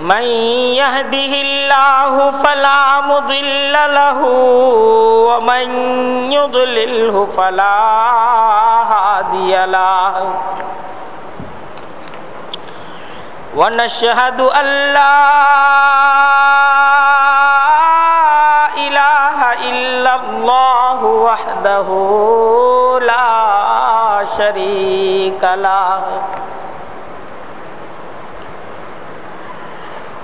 من يهده الله فلا مضل له ومن يضلله فلا هادي له. ونشهد أن لا إله إلا الله وحده لا شريك له.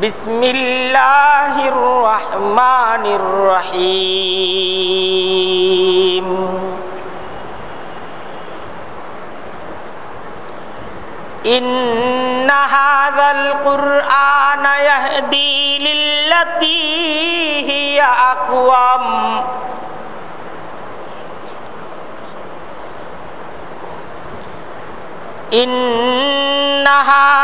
بسم الله الرحمن الرحيم إن هذا القرآن يهدي للتي هي أقوم إن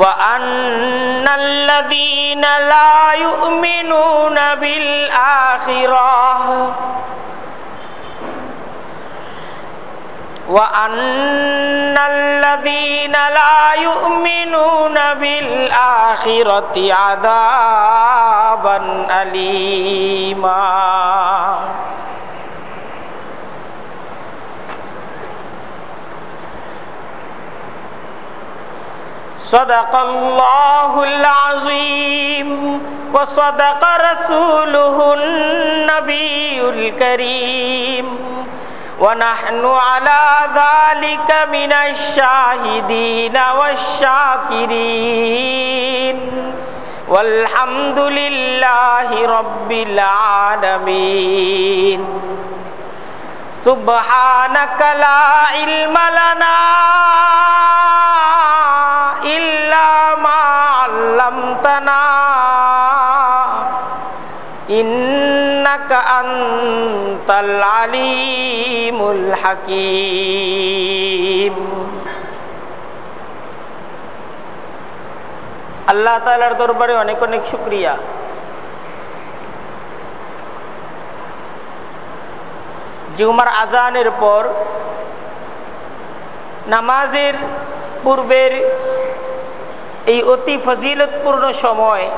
وأن الذين لا يؤمنون بالآخرة وأن الذين لا يؤمنون بالآخرة عذابا أليما صدق الله العظيم وصدق رسوله النبي الكريم ونحن على ذلك من الشاهدين والشاكرين والحمد لله رب العالمين سبحانك لا علم لنا إلا ما علمتنا إنك أنت العليم الحكيم আল্লাহ তালার দরবারে অনেক অনেক শুক্রিয়া জুমার আজানের পর নামাজের পূর্বের এই অতি ফজিলতপূর্ণ সময়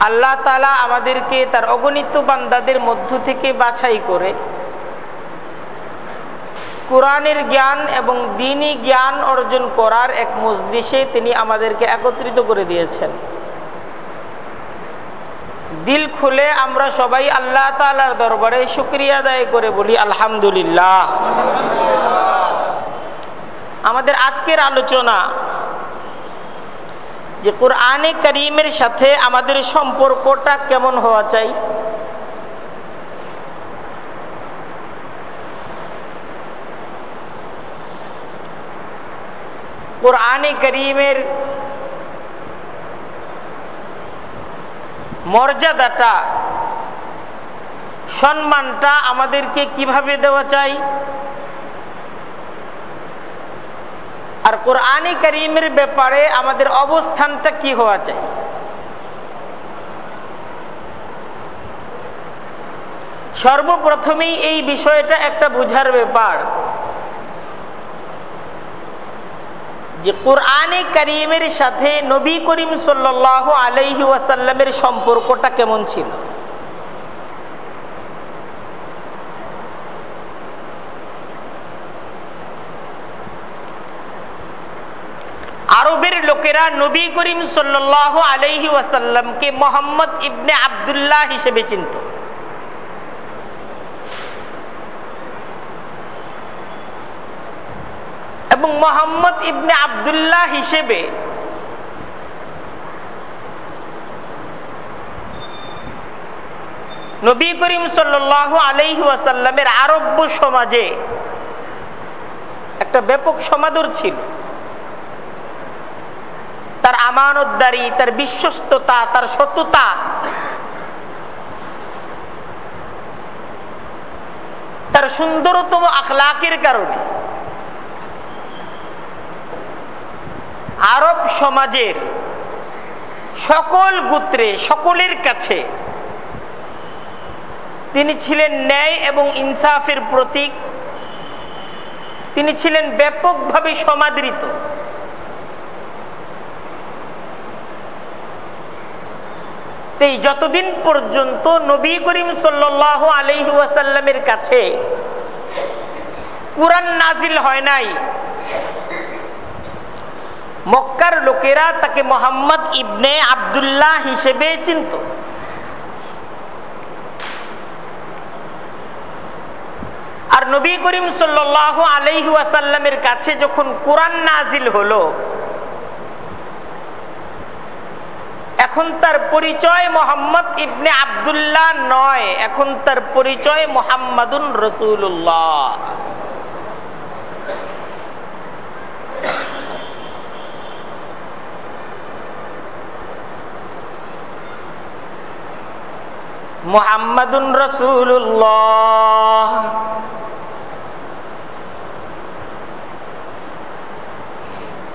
আল্লাহ তালা আমাদেরকে তার অগণিত বান্দাদের মধ্য থেকে বাছাই করে কোরআনের জ্ঞান এবং দিনই জ্ঞান অর্জন করার এক মজলিসে তিনি আমাদেরকে একত্রিত করে দিয়েছেন। দিল খুলে আমরা সবাই আল্লাহ তালার দরবারে শুক্রিয়া আদায় করে বলি, আলহামদুলিল্লাহ। আমাদের আজকের আলোচনা যে কোরআনে করিমের সাথে আমাদের সম্পর্কটা কেমন হওয়া চাই? কোরআনে করিমের মর্যাদাটা, সম্মানটা আমাদেরকে কীভাবে দেওয়া চাই? আর কোরআনে করিমের ব্যাপারে আমাদের অবস্থানটা কি হওয়া চাই? সর্বপ্রথমেই এই বিষয়টা একটা বুঝার ব্যাপার যে কোরআনে করিমের সাথে নবী করিম সাল্লাহ আলহিউসাল্লামের সম্পর্কটা কেমন ছিল? আরবের লোকেরা নবী করিম সাল্ল আলহি ওয়াসাল্লামকে মোহাম্মদ ইবনে আবদুল্লাহ হিসেবে চিনত। এবং মোহাম্মদ ইবনে আবদুল্লাহ হিসেবে নবী করিম সাল্ল আলহি ওয়াসাল্লামের আরব্য সমাজে একটা ব্যাপক সমাদর ছিল। তার আমানতদারি, তার বিশ্বস্ততা, তার সততা তার সুন্দরতম আখলাকের কারণে আরব সমাজের সকল গোত্রে, সকলের কাছে তিনি ছিলেন ন্যায় এবং ইনসাফের প্রতীক। তিনি ছিলেন ব্যাপকভাবে সমাদৃত। এই যতদিন পর্যন্ত নবী করিম সাল্ল আলহি কাছে কোরআন নাজিল হয় নাই, মক্কার লোকেরা তাকে মোহাম্মদ ইবনে আবদুল্লাহ হিসেবে চিনত। আর নবী করিম সাল্ল আলহি ওয়াসাল্লামের কাছে যখন কোরআন নাজিল হলো এখন তার পরিচয় মোহাম্মদ ইবনে আবদুল্লাহ নয়। এখন তার পরিচয় মোহাম্মদুন রসুল্লাহ মোহাম্মদুন রসুল্লাহ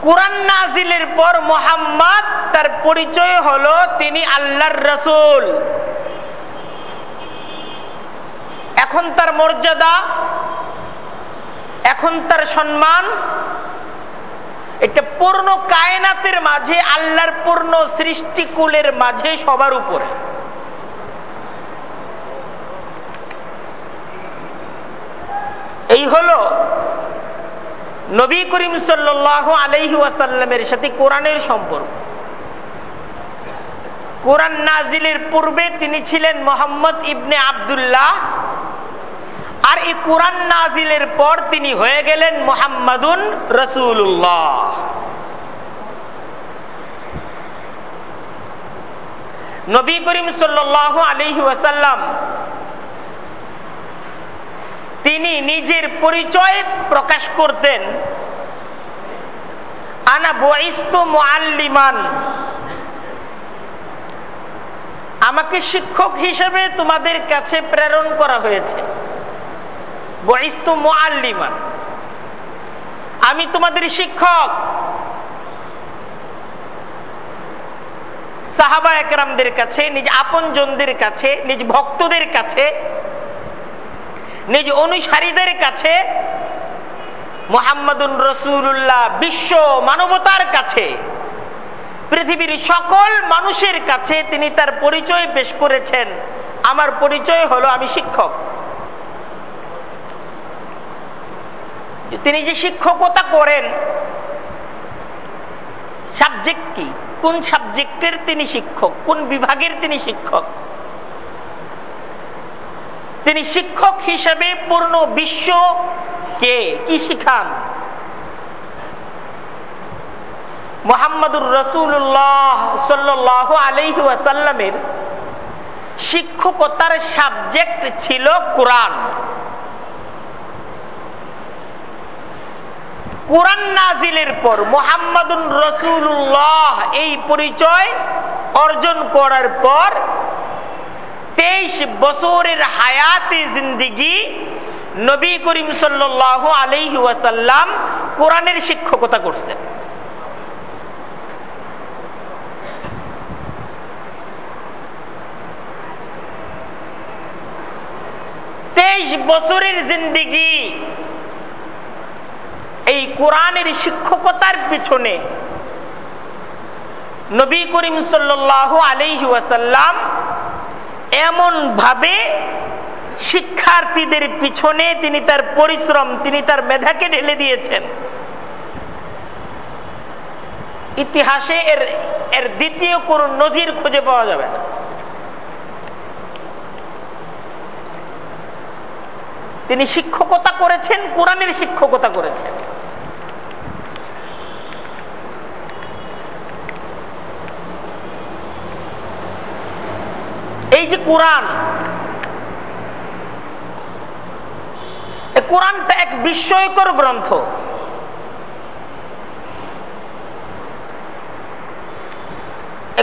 কোরআন নাজিলের পর মোহাম্মদ, তার পরিচয় হলো তিনি আল্লাহর রসুল। এখন তার মর্যাদা, এখন তার সম্মান, এটা পূর্ণ কায়নাতের মাঝে, আল্লাহর পূর্ণ সৃষ্টিকুলের মাঝে সবার উপরে। এই হলো নবী করিম সাল্ল আলহি সাথে কোরআনের সম্পর্ক। কোরআন নাজিলের পূর্বে তিনি ছিলেন মোহাম্মদ ইবনে আবদুল্লাহ, আর এই কোরআন নাজিলের পর তিনি হয়ে গেলেন মোহাম্মদুন রসুল্লাহ নবী করিম সাল্ল আলহি ওয়াসাল্লাম তিনি নিজের পরিচয় প্রকাশ করতেন। আনা বয়স্ত মোয়াল্লিমান আমাকে শিক্ষক হিসেবে তোমাদের কাছে প্রেরণ করা হয়েছে। বয়স্ত মোয়াল্লিমান আমি তোমাদের শিক্ষক। সাহাবা একরামদের কাছে, নিজ আপনজনদের কাছে, নিজ ভক্তদের কাছে নিজ অনুসারীদের কাছে, মোহাম্মদুন রসুল্লাহ বিশ্ব মানবতার কাছে, পৃথিবীর সকল মানুষের কাছে তিনি তার পরিচয় পেশ করেছেন। আমার পরিচয় হলো আমি শিক্ষক। তিনি যে শিক্ষকতা করেন সাবজেক্ট কি? কোন সাবজেক্টের তিনি শিক্ষক? কোন বিভাগের তিনি শিক্ষক? তিনি শিক্ষক হিসেবে পূর্ণ বিশ্বকে কি? শিখান? মোহাম্মদুর রসুল্লাহ সাল্লাহ আলহি আসাল্লামের শিক্ষকতার সাবজেক্ট ছিল কোরআন। কোরআন নাজিলের পর মোহাম্মদুর রসুল্লাহ এই পরিচয় অর্জন করার পর তেইশ বছরের হায়াতে জিন্দিগি নবী করিম সাল্লাহ আলহি কোরআনের শিক্ষকতা করছেন। তেইশ বছরের জিন্দিগি এই কোরআনের শিক্ষকতার পিছনে নবী করিম সাল্লাহ আলহি এমন ভাবে শিক্ষার্থীদের পিছনে তিনি তার পরিশ্রম, তিনি তার মেধাকে ঢেলে দিয়েছেন। ইতিহাসে এর এর দ্বিতীয় কোন নজির খুঁজে পাওয়া যাবে না। তিনি শিক্ষকতা করেছেন, কোরআনের শিক্ষকতা করেছেন। এই যে কোরআন কোরআনটা এক বিস্ময়কর গ্রন্থ।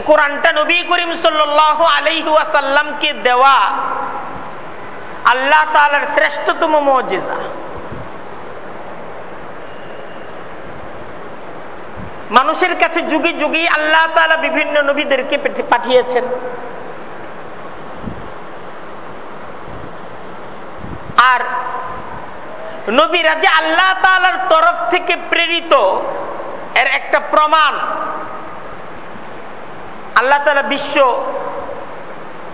কোরআনটা নবী করিম সাল্লাহ আলহিহাসাল্লামকে দেওয়া আল্লাহ তালার শ্রেষ্ঠতম মজিজা। মানুষের কাছে যুগে যুগে আল্লাহ তালা বিভিন্ন নবীদেরকে পাঠিয়েছেন। আর নবীরা যে আল্লাহ তালার তরফ থেকে প্রেরিত, এর একটা প্রমাণ। আল্লাহ তালা বিশ্ব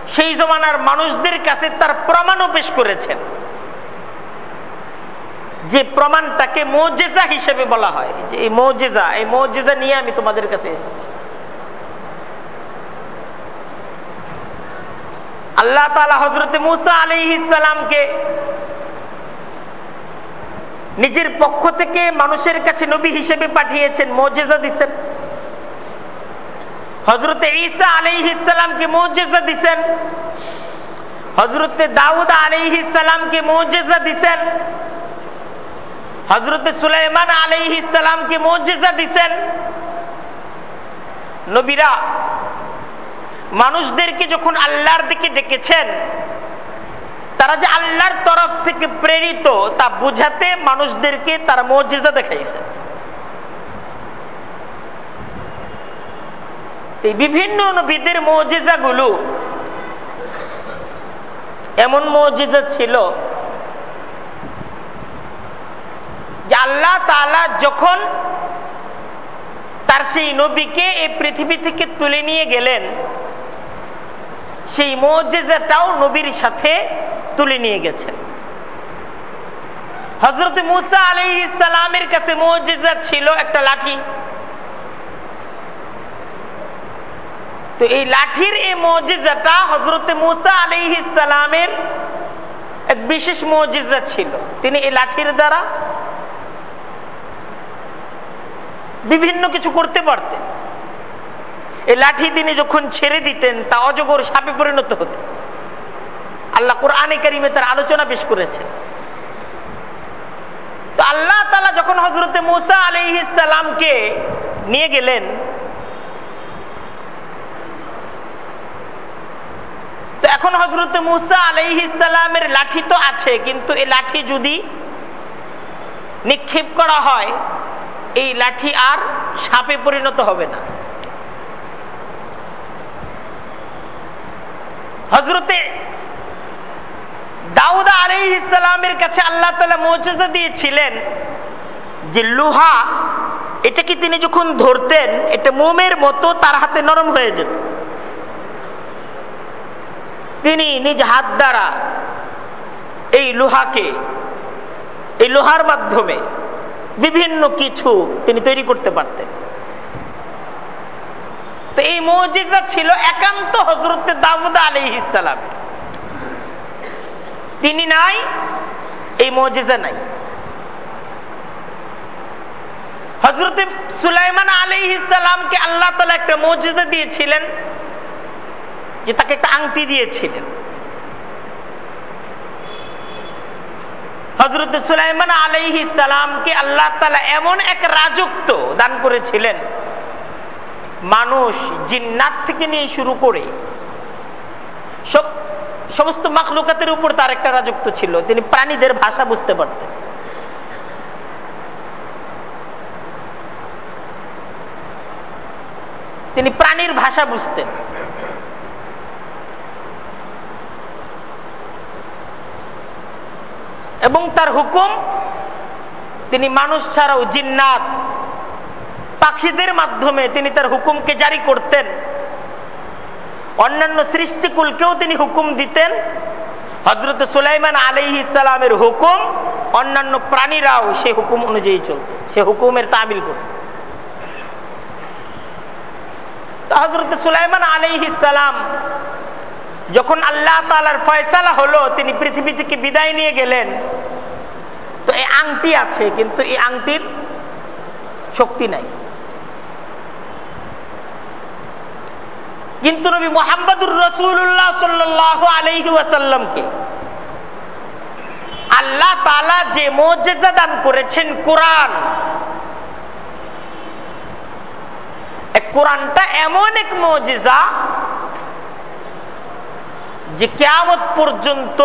সেই জমানার মানুষদের কাছে তার প্রমাণও পেশ করেছেন। যে প্রমাণটাকে মৌজেজা হিসেবে বলা হয়। যে এই মৌজেজা এই মৌজেজা নিয়ে আমি তোমাদের কাছে এসেছি। আল্লাহ তালা হজরত মুসা আলী ইসালামকে নিজের পক্ষ থেকে মানুষের কাছে নবী হিসেবে পাঠিয়েছেন মৌজেজা দিচ্ছেন হজরতে ঈসা আলাইহিসালামকে মৌজেজা দিচ্ছেন হজরতে দাউদ আলাইহিসালামকে মৌজেজা দিচ্ছেন হজরতে সুলাইমান আলাইহিসালামকে মৌজেজা দিচ্ছেন নবীরা মানুষদেরকে যখন আল্লাহর দিকে ডেকেছেন তারা যে আল্লাহর তরফ থেকে প্রেরিত, তা বুঝাতে মানুষদেরকে তারা মৌজেজা দেখাইছে। এই বিভিন্ন নবীদের মৌজেজাগুলো এমন মৌজেজা ছিল যে আল্লাহ তালা যখন তার সেই নবীকে এই পৃথিবী থেকে তুলে নিয়ে গেলেন, সেই মৌজেজাটাও নবীর সাথে তুলে নিয়ে গেছেন হজরত মুসা আলি ইসালামের কাছে মৌজেজা ছিল একটা লাঠি। তো এই লাঠির এই মজিজাটা হজরতে মুসা আলি ইসালামের এক বিশেষ মজিজা ছিল। তিনি এই লাঠির দ্বারা বিভিন্ন কিছু করতে পারতেন। এই লাঠি তিনি যখন ছেড়ে দিতেন, তা অজগর সাপে পরিণত হতো। আল্লাহ কোরআনে কারিমে তার আলোচনা পেশ করেছেন। তো আল্লাহ তালা যখন হজরতে মুসা আলি ইসালামকে নিয়ে গেলেন, তো এখন হজরত মুসা আলাইহিসালামের লাঠি তো আছে, কিন্তু এই লাঠি যদি নিক্ষেপ করা হয়, এই লাঠি আর সাপে পরিণত হবে না। হজরতে দাউদা আলী ইসলামের কাছে আল্লাহ তালা মৌজা দিয়েছিলেন যে লোহা, এটা কি তিনি যখন ধরতেন, এটা মোমের মতো তার হাতে নরম হয়ে যেত। তিনি নিজ হাত দ্বারা এই লোহাকে, এই লোহার মাধ্যমে বিভিন্ন কিছু তিনি তৈরি করতে পারতেন। তো এই মৌজিজা ছিল একান্ত হজরত দাউদ আলী ইসালামের তিনি নাই, এই মৌজিজা নাই। হজরত সুলাইমান আলী ইসালামকে আল্লাহ তালা একটা মৌজিজা দিয়েছিলেন, যে তাকে একটা আংটি দিয়েছিলেন। হজরত সুলাইমান আলাইহি সালামকে আল্লাহ তালা এমন এক রাজত্ব দান করেছিলেন, মানুষ জিন্নাত থেকে নিয়ে শুরু করে সমস্ত মাখলুকাতের উপর তার একটা রাজত্ব ছিল। তিনি প্রাণীদের ভাষা বুঝতে পারতেন। তিনি প্রাণীর ভাষা বুঝতেন। এবং তার হুকুম, তিনি মানুষ ছাড়াও জিন্নাত। পাখিদের মাধ্যমে তিনি তার হুকুমকে জারি করতেন। অন্যান্য সৃষ্টিকুলকেও তিনি হুকুম দিতেন। হজরত সুলাইমান আলি ইসালামের হুকুম, অন্যান্য প্রাণীরাও সে হুকুম অনুযায়ী চলত, সে হুকুমের তামিল করত। হজরত সুলাইমান আলি ইসালাম যখন আল্লাহ তালার ফয়সালা হলো, তিনি পৃথিবী থেকে বিদায় নিয়ে গেলেন। তো এই আংটি আছে, কিন্তু এই আংটির শক্তি নাই। কিন্তু নবী মোহাম্মদুর রসুল্লাহ সাল্লাহ আলহি ওয়াসাল্লামকে আল্লাহ তালা যে মর্যাদা দান করেছেন কোরআন কোরআনটা এমন এক মজিজা যে কেয়ামত পর্যন্ত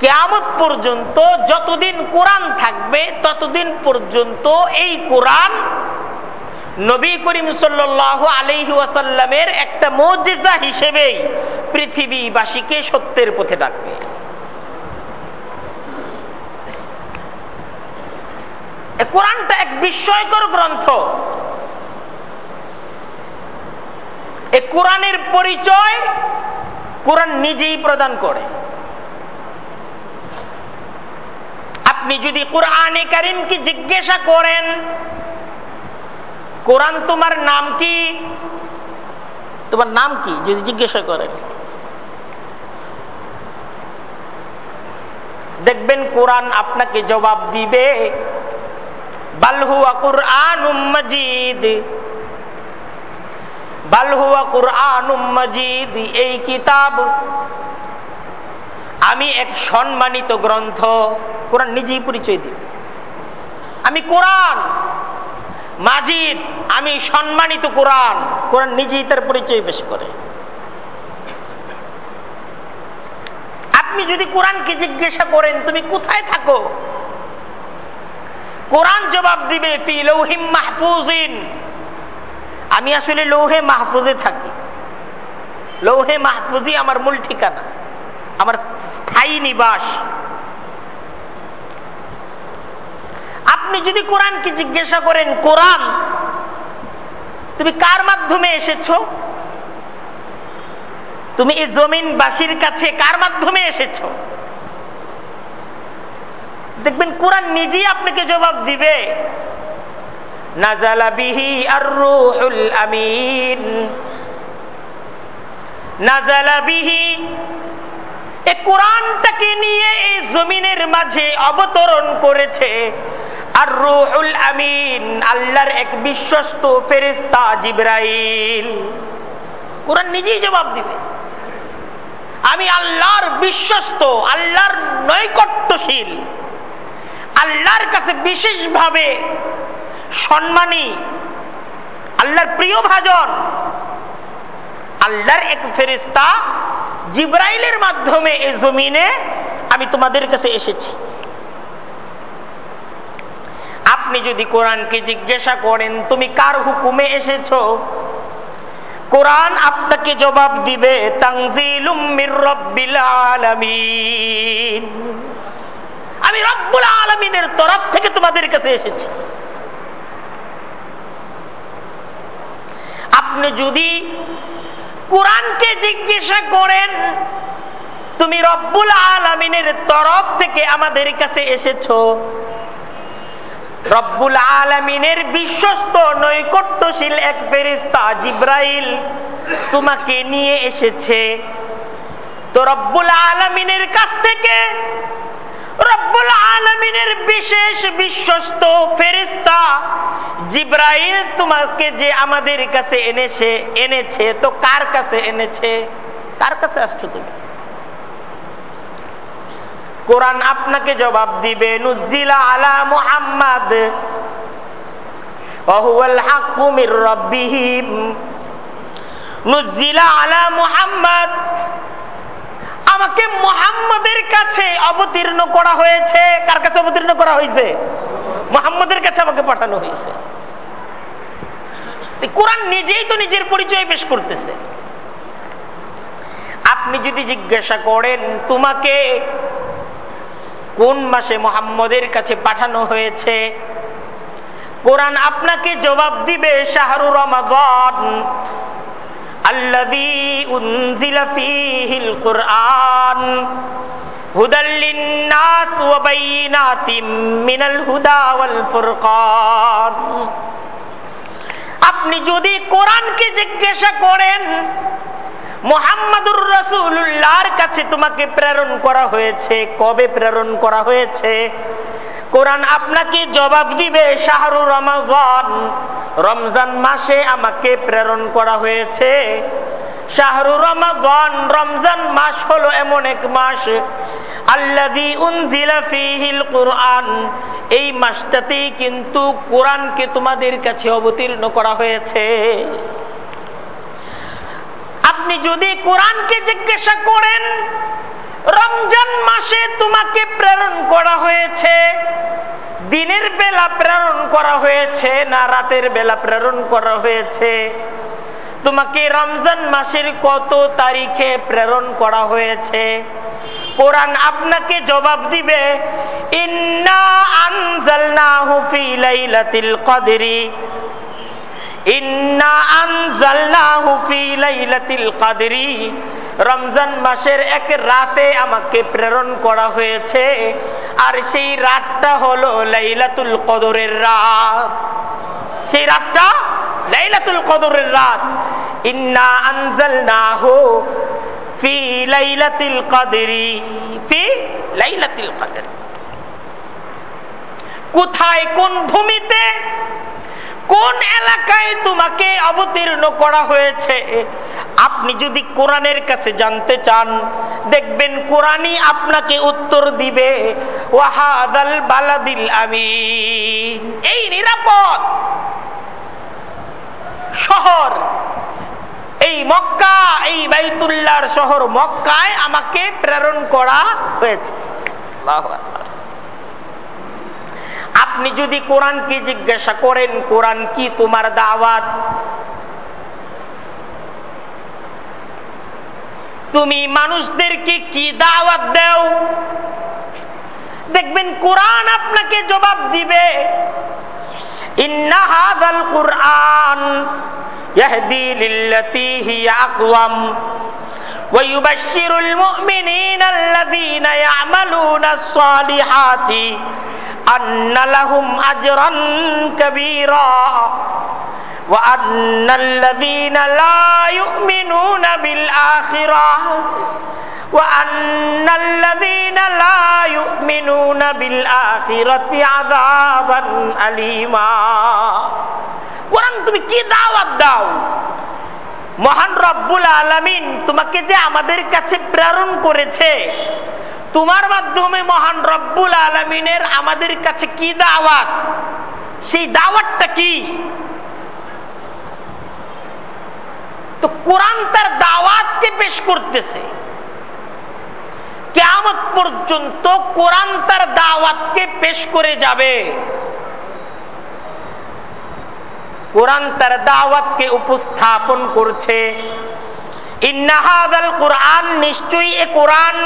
কেয়ামত পর্যন্ত যতদিন কোরআন থাকবে, ততদিন পর্যন্ত এই কোরআন নবী করিম সাল্লাহ আলহি ওয়াসাল্লামের একটা মজিজা হিসেবেই পৃথিবীবাসীকে সত্যের পথে ডাকবে। কোরআনটা এক বিস্ময়কর গ্রন্থ। এ কোরআনের পরিচয় কোরআন নিজেই প্রদান করে। আপনি যদি কোরআনে কারিমকে জিজ্ঞাসা করেন কোরআন তোমার নাম কি? তোমার নাম কি? যদি জিজ্ঞাসা করেন। দেখবেন কোরআন আপনাকে জবাব দিবে এই কিতাব আমি এক সম্মানিত গ্রন্থ। কোরআন নিজেই পরিচয় দিব। আমি কোরআন। মাজিদ, আমি সম্মানিত কোরআন। কোরআন নিজেই তার পরিচয় পেশ করে। আপনি যদি কোরআনকে জিজ্ঞাসা করেন, তুমি কোথায় থাকো? কোরআন জবাব দিবে আমি আসলে লৌহে মাহফুজে থাকি। লৌহে মাহফুজি আমার মূল ঠিকানা। আমার স্থায়ী নিবাস। আপনি যদি কোরআনকে জিজ্ঞাসা করেন, কোরআন, তুমি কার মাধ্যমে এসেছ? তুমি এই জমিনবাসীর কাছে কার মাধ্যমে এসেছ? দেখবেন কোরআন নিজেই আপনাকে জবাব দিবে। আমিন। কোরআনটাকে নিয়ে এই জমিনের মাঝে অবতরণ করেছে। আর রুহুল আমিন, আল্লাহর এক বিশ্বস্ত ফেরেস্তা জিব্রাইল। কোরআন নিজেই জবাব দিবে। আমি আল্লাহর বিশ্বস্ত, আল্লাহর নৈকট্যশীল, আল্লাহর কাছে বিশেষভাবে সম্মানী, আল্লাহর প্রিয় ভাজন, আল্লাহর এক ফেরিস্তা জিব্রাইলের মাধ্যমে এই জমিনে আমি তোমাদের কাছে এসেছি। আপনি যদি কোরআনকে জিজ্ঞাসা করেন, তুমি কার হুকুমে এসেছ? কোরআন আপনাকে জবাব দিবে আমি রব্বুল আলমিনের তরফ থেকে তোমাদের কাছে এসেছি। আপনি যদি কোরআনকে জিজ্ঞাসা করেন, তুমি রব্বুল আলমিনের তরফ থেকে আমাদের কাছে এসেছ? রব্বুল আলমিনের বিশ্বস্ত নৈকট্যশীল এক ফেরিস্তা জিব্রাইল তোমাকে নিয়ে এসেছে। তো রব্বুল আলমিনের কাছ থেকে রব্বুল বিশেষ বিশ্বস্ত তোমাকে যে আমাদের কাছে এনেছে এনেছে, তো কার কাছে এনেছে? কার কাছে আসছো তুমি? কোরআন আপনাকে জবাব দিবে নুজিলা আলা মুহাম্মদ। ওহুয়াল হাক্কু মির রাব্বিহিম নুজিলা আলা মুহাম্মদ। আমাকে মোহাম্মদের কাছে অবতীর্ণ করা হয়েছে। কার কাছে অবতীর্ণ করা হয়েছে? মোহাম্মদের কাছে আমাকে পাঠানো হয়েছে। কোরআন নিজেই তো নিজের পরিচয় পেশ করতেছে। আপনি যদি জিজ্ঞাসা করেন, তোমাকে কোন মাসে মোহাম্মদের কাছে পাঠানো হয়েছে? কোরআন আপনাকে জবাব দিবে, শাহরু রমাগন ফুরকান। আপনি যদি কোরআনকে জিজ্ঞাসা করেন মোহাম্মদুর রসুল্লাহর কাছে তোমাকে প্রেরণ করা হয়েছে। কবে প্রেরণ করা হয়েছে? কোরআন আপনাকে জবাব দিবে, শাহরু রমাজান। রমজান মাসে আমাকে প্রেরণ করা হয়েছে। শাহরু রমাজান, রমজান মাস হলো এমন এক মাস। আল্লাদি কোরআন। এই মাসটাতেই কিন্তু কোরআনকে তোমাদের কাছে অবতীর্ণ করা হয়েছে। আপনি যদি কোরআনকে জিজ্ঞাসা করেন, রমজান মাসে তোমাকে প্রেরণ করা হয়েছে, দিনের বেলা প্রেরণ করা হয়েছে না রাতের বেলা প্রেরণ করা হয়েছে, তোমাকে রমজান মাসের কত তারিখে প্রেরণ করা হয়েছে? কোরআন আপনাকে জবাব দিবে, ইন্না আনজালনাহু ফি লাইলাতিল কদরি ইন্না আনজালনাহু ফি লাইলাতিল কদরি রমজান মাসের এক রাতে আমাকে প্রেরণ করা হয়েছে, আর সেই রাতটা হলো লাইলাতুল কদরের রাত। সেই রাতটা লাইলাতুল কদরের রাত। ইন্না আনজালনাহু ফি লাইলাতিল কদরি। ফি লাইলাতিল কদর। কোথায় কোন ভূমিতে কোন এলাকায় তোমাকে অবতীর্ণ করা হয়েছে? আপনি যদি কোরআনের কাছে জানতে চান, দেখবেন কোরআনই আপনাকে উত্তর দিবে। ওয়াহাদাল বালাদিল আমি এই নিরাপদ শহর। এই মক্কা, এই বাইতুল্লাহর শহর মক্কায় আমাকে প্রেরণ করা হয়েছে। আল্লাহু আপনি যদি কোরআনকে জিজ্ঞাসা করেন কোরআন কি তোমার দাওয়াত? তুমি মানুষদেরকে কি দাওয়াত দেও? দেখবেন কোরআন আপনাকে জবাব দিবে ইন্নাহাদাল কুরআন يهدي للتي هي أقوم ويبشر المؤمنين الذين يعملون الصالحات أن لهم أجرا كبيرا وأن الذين لا يؤمنون بالآخرة وأن الذين لا يؤمنون بالآخرة عذابا أليما কোরআন তুমি কি দাওয়াত দাও মহান রব্বুল আলামিন তোমাকে যে আমাদের কাছে প্রেরণ করেছে তোমার মাধ্যমে মহান রব্বুল আলমিনের আমাদের কাছে কি দাওয়াত সেই দাওয়াতটা কি তো কোরআন তার দাওয়াতকে পেশ করতেছে। কেমন পর্যন্ত কোরআন তার দাওয়াতকে পেশ করে যাবে। কোরআন তার দাওয়াতকে উপস্থাপন করছে। ইন্নাহাদাল কোরআন নিশ্চয়ই এ কোরআন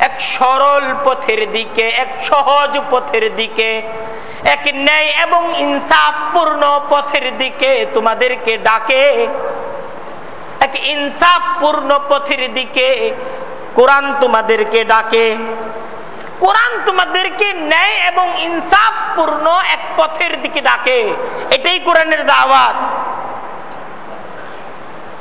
এক সরল পথের দিকে, এক সহজ পথের দিকে, এক ন্যায় এবং ইনসাফপূর্ণ পথের দিকে তোমাদেরকে ডাকে। এক ইনসাফপূর্ণ পথের দিকে কোরআন তোমাদেরকে ডাকে। কোরআন তোমাদেরকে ন্যায় এবং ইনসাফপূর্ণ এক পথের দিকে ডাকে। এটাই কোরআনের দাওয়াত।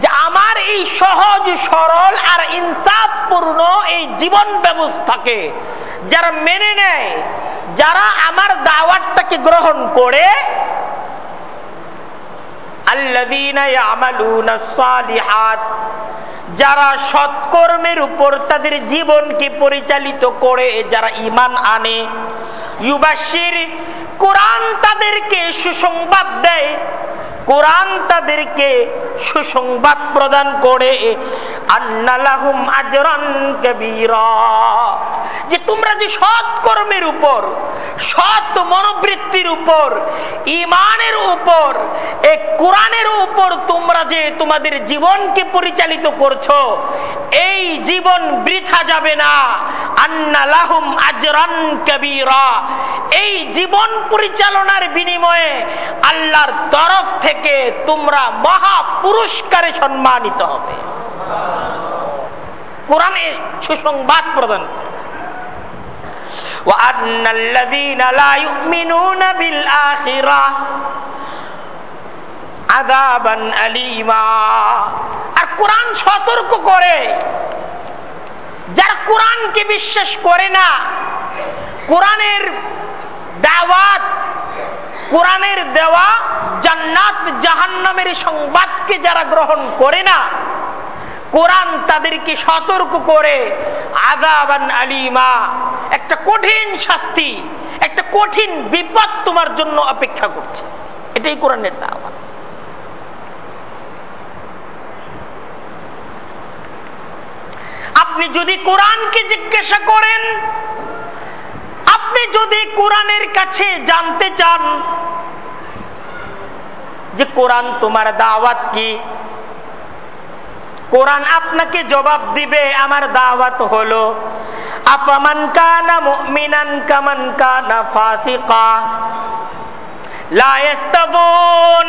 যে আমার এই সহজ, সরল আর ইনসাফপূর্ণ এই জীবন ব্যবস্থাকে যারা মেনে নেয়, যারা আমার দাওয়াতটাকে গ্রহণ করে যারা সৎকর্মের উপর তাদের জীবনকে পরিচালিত করে, যারা ইমান আনে ইউবাসির কোরআন তাদেরকে সুসংবাদ দেয় কোরআন তাদেরকে সুসংবাদ প্রদান করে আন্নালাহুম আজরান কবিরা। যে তোমরা যে সৎ কর্মের উপর, সৎ মনোবৃত্তির উপর, ইমানের উপর এই কোরআনের উপর তোমরা যে তোমাদের জীবনকে পরিচালিত করছ, এই জীবন বৃথা যাবে না। আন্নালাহুম আজরান কবিরা। এই জীবন পরিচালনার বিনিময়ে আল্লাহর তরফ থেকে তোমরা মহা পুরস্কারে সম্মানিত হবে। কোরআনে সুসংবাদ প্রদান করে। আর কোরআন সতর্ক করে। যারা কোরআনকে বিশ্বাস করে না, কোরআনের দাওয়াত, কোরআনের দেওয়া জান্নাত জাহান্নামের সংবাদকে যারা গ্রহণ করে না কোরআন তাদেরকে সতর্ক করে আদাবান আলিমা, একটা কঠিন শাস্তি, একটা কঠিন বিপদ তোমার জন্য অপেক্ষা করছে। এটাই কোরআনের দাওয়াত। আপনি যদি কোরআনকে জিজ্ঞাসা করেন, আপনি যদি কোরআনের কাছে জানতে চান যে কোরআন তোমার দাওয়াত কি কোরআন আপনাকে জবাব দিবে, আমার দাওয়াত হলো, আফামান কানা মুমিনান কামান কানা ফাসিকা, লা ইস্তাবুন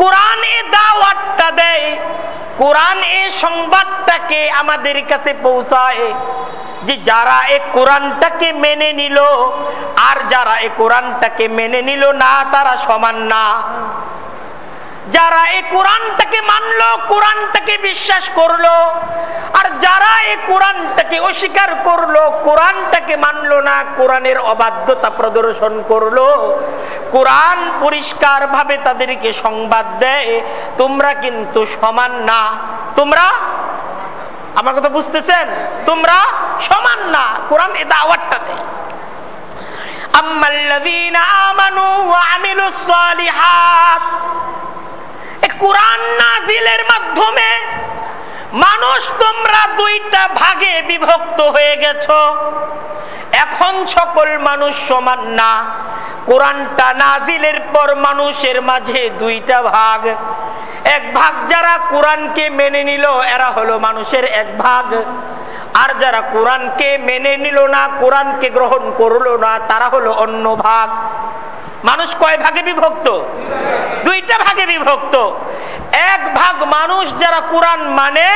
কোরআন এ দাওয়াতটা দেয়, কোরআন এ সংবাদটাকে আমাদের কাছে পৌঁছায় যে যারা এ কোরআনটাকে মেনে নিল, আর যারা এ কোরআনটাকে মেনে নিল না, তারা সমান না। যারা এই কোরআনটাকে মানলো, কোরআনটাকে বিশ্বাস করল, আর যারা এই কোরআনটাকে অস্বীকার করল, কোরআনটাকে মানলো না, কোরআনের অবাধ্যতা প্রদর্শন করল, কোরআন পরিষ্কার ভাবে তাদেরকে সংবাদ দেয়, তোমরা কিন্তু সমান না। তোমরা, আমার কথা বুঝতেছেন? তোমরা সমান না, কোরআন এ দাওয়াতটা দেয় আম্মাল্লাযীনা আমানু ওয়া আমিলুস সালিহাত কোরআন নাজিলের মাধ্যমে মানুষ তোমরা দুইটা ভাগে বিভক্ত হয়ে গেছ। এখন সকল মানুষ সমান না। কোরআনটা নাজিলের পর মানুষের মাঝে দুইটা ভাগ। এক ভাগ যারা কোরআনকে মেনে নিল, এরা হলো মানুষের এক ভাগ। আর যারা কোরআনকে মেনে নিল না, কোরআনকে গ্রহণ করল না, তারা হলো অন্য ভাগ। মানুষ কয় ভাগে বিভক্ত? দুইটা ভাগে বিভক্ত। এক ভাগ মানুষ যারা কোরআন মানে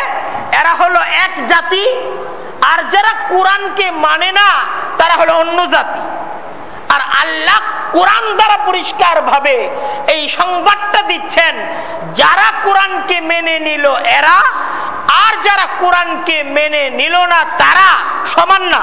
এরা হলো এক জাতি, আর যারা কোরআনকে মানে না, তারা হলো অন্য জাতি। আর আল্লাহ কোরআন দ্বারা পরিষ্কার ভাবে এই সংবাদটা দিচ্ছেন, যারা কোরআনকে মেনে নিল এরা, আর যারা কোরআনকে মেনে নিল না, তারা সমান না।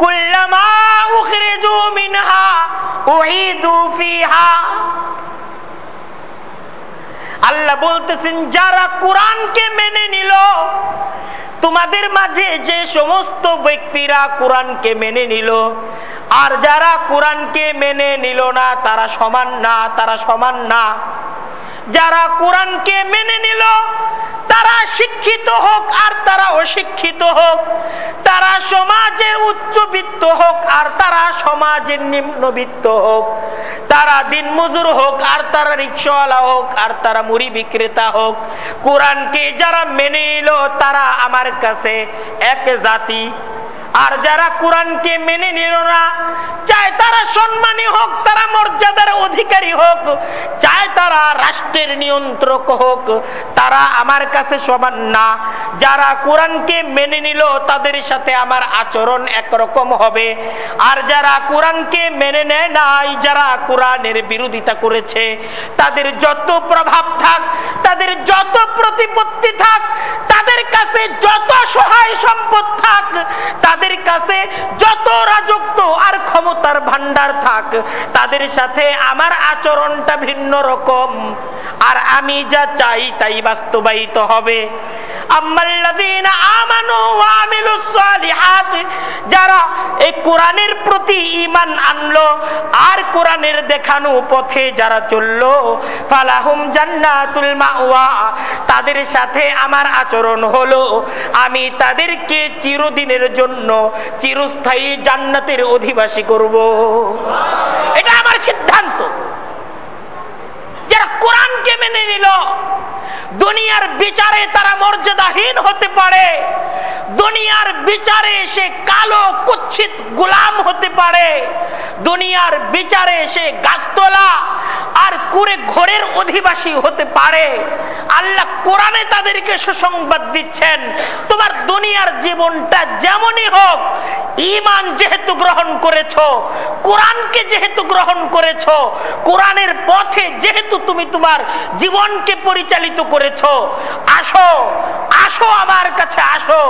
কুল্লামা উখরিজু মিনহা উইদু ফিহা। আল্লাহ বলতেছেন, যারা কোরআনকে মেনে নিল, তোমাদের মাঝে যে সমস্ত ব্যক্তিরা কোরআনকে মেনে নিল, আর যারা কোরআনকে মেনে নিল না, তারা সমান না, তারা সমান না। যারা কোরআনকে মেনে নিল, তারা শিক্ষিত হোক আর তারা অশিক্ষিত হোক। তারা সমাজের উচ্চবিত্ত হোক আর তারা সমাজের নিম্নবিত্ত হোক। তারা দিন মজুর হোক আর তারা রিক্সাওয়ালা হোক আর তারা মুড়ি বিক্রেতা হোক। কোরআনকে যারা মেনে নিল, তারা আমার কাছে এক জাতি। আর যারা কোরআনকে মেনে নিল না, চায় তারা সম্মানী হোক, তারা মর্যাদার অধিকারী হোক, চায় তারা রাষ্ট্রের নিয়ন্ত্রক হোক, তারা আমার কাছে সমান না। যারা কোরআনকে মেনে নিল, তাদের সাথে আমার আচরণ একরকম হবে। আর যারা কোরআনকে মেনে নেয় নাই, যারা কোরআনের বিরোধিতা করেছে, তাদের যত প্রভাব থাক, তাদের যত প্রতিপত্তি থাক, তাদের কাছে যত সহায় সম্পদ থাক, তাদের কাছে যত রাজত্ব আর ক্ষমতার ভান্ডার থাক, তাদের সাথে আমার আচরণটা ভিন্ন রকম। আর আমি যা চাই তাই বাস্তবায়িত হবে। যারা এই কোরআনের প্রতি ইমান আনলো আর কোরআনের দেখানো পথে যারা চলল, ফালাহুম জান্নাতুল মাওয়া, তাদের সাথে আমার আচরণ হলো। আমি তাদেরকে চিরদিনের জন্য চিরস্থায়ী জান্নাতের অধিবাসী করব। এটা আমার সিদ্ধান্ত। যারা কোরআনকে মেনে নিল দুনিয়ার বিচারে তারা মর্যাদাহীন হতে পারে। দুনিয়ার বিচারে সে কালো কুচ্ছিত গোলাম হতে পারে। দুনিয়ার বিচারে সে গাছতলা আর কুরে ঘরের অধিবাসী হতে পারে। আল্লাহ কোরআনে তাদেরকে সুসংবাদ দিচ্ছেন, তোমার দুনিয়ার জীবনটা যেমনই হোক ইমান যেহেতু গ্রহণ করেছ, কোরআনকে যেহেতু গ্রহণ করেছ, কোরআনের পথে যেহেতু তুমি তোমার জীবনকে পরিচালিত করেছ, আসো আসো আমার কাছে আসো।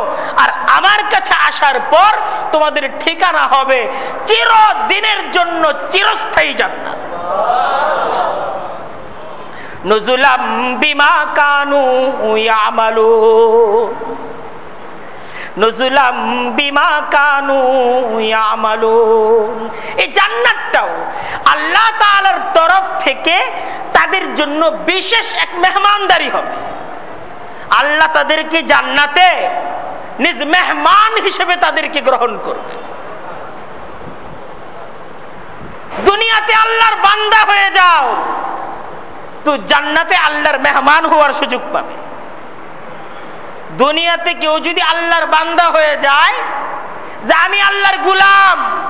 আর আমার কাছে আসার পর তোমাদের ঠিকানা হবে চিরদিনের জন্য চিরস্থায়ী জান্নাত। নজুলাম বিমা কানু ইয়ামালু নজুলাম বিমা কানু ইয়ামালু এই জান্নাতটাও আল্লাহ তাআলার তরফ থেকে তাদের জন্য বিশেষ এক মেহমানদারি হবে। আল্লাহ তাদেরকে জান্নাতে নিজ মেহমান হিসেবে তাদেরকে গ্রহণ করবে। দুনিয়াতে আল্লাহর বান্দা হয়ে যাও, তো জান্নাতে আল্লাহর মেহমান হওয়ার সুযোগ পাবে। দুনিয়াতে কেউ যদি আল্লাহর বান্দা হয়ে যায়, যে আমি আল্লাহর গুলাম,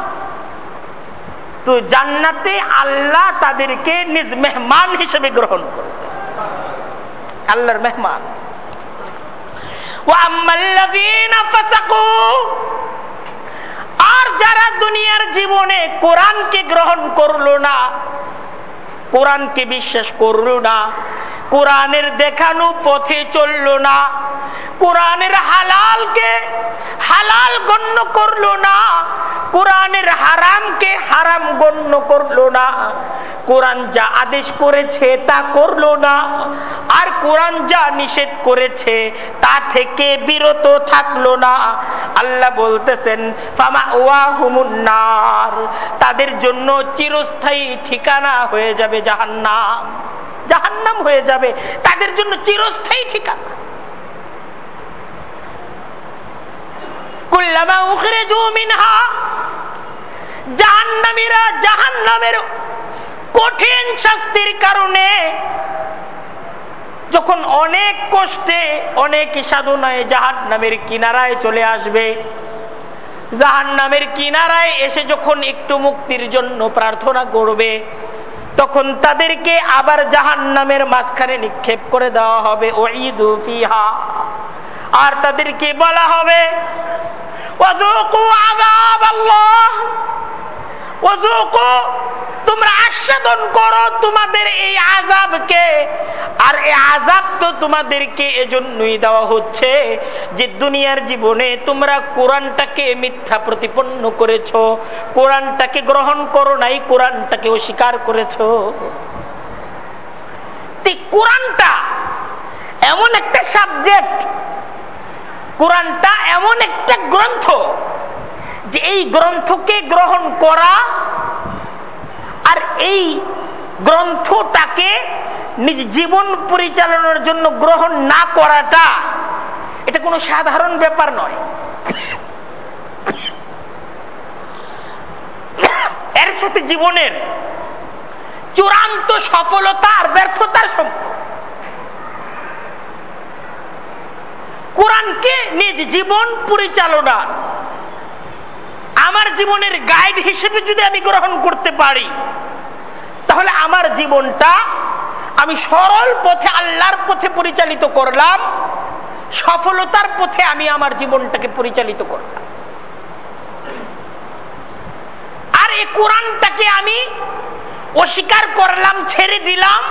তো জান্নাতে আল্লাহ তাদেরকে নিজ মেহমান হিসেবে গ্রহণ করবে। আল্লাহর মেহমান। আর যারা দুনিয়ার জীবনে কোরআনকে গ্রহণ করল না কোরআনকে বিশ্বাস করল না। কোরআনের দেখানো পথে চলল না। কোরআনের হালালকে হালাল গণ্য করল না। কোরআনের হারামকে হারাম গণ্য করল না। কোরআন যা আদেশ করেছে তা করল না। আর কোরআন যা নিষেধ করেছে তা থেকে বিরত থাকল না। আল্লাহ বলতেছেন তাদের জন্য চিরস্থায়ী ঠিকানা হয়ে যাবে জাহান্নাম। জাহান্নাম হয়ে যাবে। তাদের জন্য চিরস্থায়ী ঠিকানা। কুল্লামা উখরিজু মিনহা। জাহান্নামীরা জাহান্নামের কঠিন শাস্তির কারণে যখন অনেক কষ্টে, অনেক সাধনায় জাহান নামের কিনারায় চলে আসবে জাহান নামের কিনারায় এসে যখন একটু মুক্তির জন্য প্রার্থনা করবে, তখন তাদেরকে আবার জাহান নামের মাঝখানে নিক্ষেপ করে দেওয়া হবে ও ঈদ ফিহা। আর তাদেরকে বলা হবে তোমরা আস্বাদন করো তোমাদের এই আর এই তো তোমাদেরকে এজন্যই দেওয়া হচ্ছে যে দুনিয়ার জীবনে তোমরা মিথ্যা প্রতিপন্ন করেছ, কোরআনটাকে গ্রহণ করো নাই, কোরআনটাকে অস্বীকার করেছ। কোরআনটা এমন একটা সাবজেক্ট কোরআনটা এমন একটা গ্রন্থ যে এই গ্রন্থকে গ্রহণ করা আর এই গ্রন্থটাকে নিজ জীবন পরিচালনার জন্য গ্রহণ না করাটা এটা কোনো সাধারণ ব্যাপার নয়। এর সাথে জীবনের চূড়ান্ত সফলতা আর ব্যর্থতার সম্পর্ক। কোরআনকে নিজ জীবন পরিচালনা। আমার জীবনের গাইড হিসেবে যদি আমি গ্রহণ করতে পারি, তাহলে আমার জীবনটা আমি সরল পথে, আল্লাহর পথে পরিচালিত করলাম, সফলতার পথে আমি আমার জীবনটাকে পরিচালিত করলাম। আর এই কোরআনটাকে আমি অস্বীকার করলাম, ছেড়ে দিলাম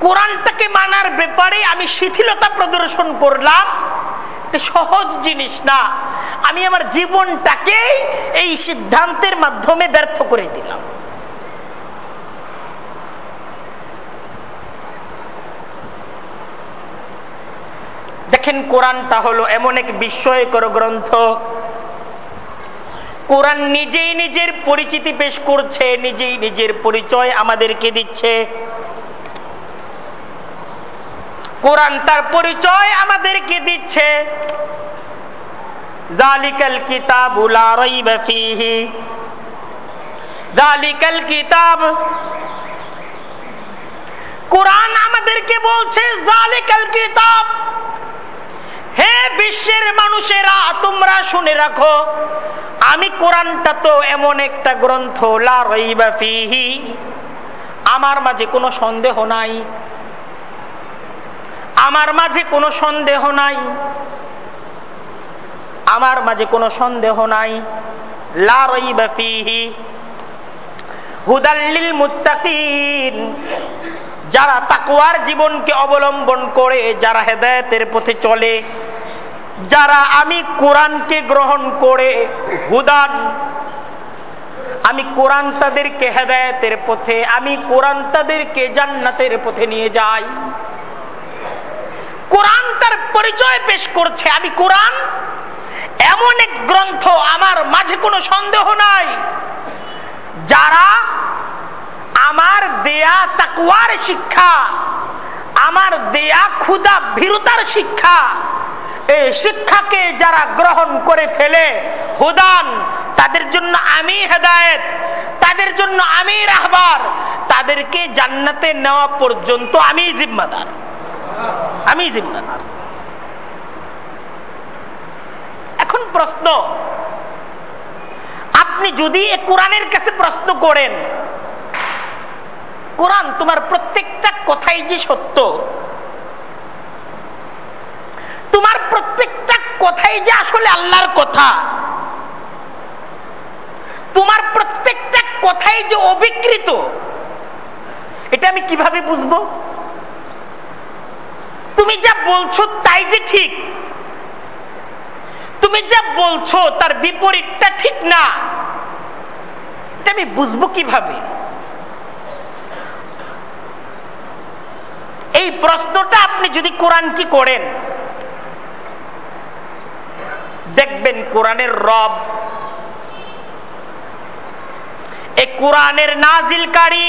কোরআনটাকে মানার ব্যাপারে আমি শিথিলতা প্রদর্শন করলাম। সহজ জিনিস না। আমি আমার জীবনটাকে এই সিদ্ধান্তের মাধ্যমে ব্যর্থ করে দিলাম। দেখেন, কোরআনটা হলো এমন এক বিস্ময়কর গ্রন্থ। কোরআন নিজেই নিজের পরিচিতি পেশ করছে, নিজেই নিজের পরিচয় আমাদেরকে দিচ্ছে। কোরআন তার পরিচয় আমাদেরকে দিচ্ছে। জালিকাল কিতাব ফীহি। জালিকাল কিতাব। কোরআন আমাদেরকে বলছে জালিকাল কিতাব। হে বিশ্বের মানুষেরা, তোমরা শুনে রাখো, আমি কোরআনটা তো এমন একটা গ্রন্থ, লা রাইবা আমার মাঝে কোনো সন্দেহ নাই। আমার মাঝে কোনো সন্দেহ নাই। আমার মাঝে কোনো সন্দেহ নাই। হুদাল্লিল মুত্তাকিন। যারা তাকুয়ার জীবনকে অবলম্বন করে, যারা হেদায়তের পথে চলে, যারা আমি কোরআনকে গ্রহণ করে, হুদান, আমি কোরআন তাদেরকে হেদায়তের পথে, আমি কোরআন তাদেরকে জান্নাতের পথে নিয়ে যাই। কোরআন তার পরিচয় পেশ করছে। আমি কোরআন এমন এক গ্রন্থ, আমার মাঝে কোনো সন্দেহ নাই। যারা আমার দেয়া তাকুয়ার শিক্ষা, আমার দেয়া ক্ষুদা ভীরুতার শিক্ষা, এই শিক্ষাকে যারা গ্রহণ করে ফেলে, হুদান, তাদের জন্য আমি হেদায়েত, তাদের জন্য আমি রাহবার, তাদেরকে জান্নাতে নেওয়া পর্যন্ত আমি জিম্মাদার। আমি জিম্মাদার। এখন প্রশ্ন, আপনি যদি কোরআনের কাছে প্রশ্ন করেন, কোরআন তোমার প্রত্যেকটা কথাই যে সত্য, তোমার প্রত্যেকটা কথাই যে আসলে আল্লাহর কথা, তোমার প্রত্যেকটা কথাই যে অবিকৃত, এটা আমি কীভাবে বুঝব? তুমি যা বলছো তাই যে ঠিক। তুমি যা বলছো তার বিপরীতটা ঠিক না। আমি বুঝব কীভাবে? এই প্রশ্নটা আপনি যদি কোরআন কি করেন, দেখবেন কোরআনের রব এ কোরআনের নাজিলকারী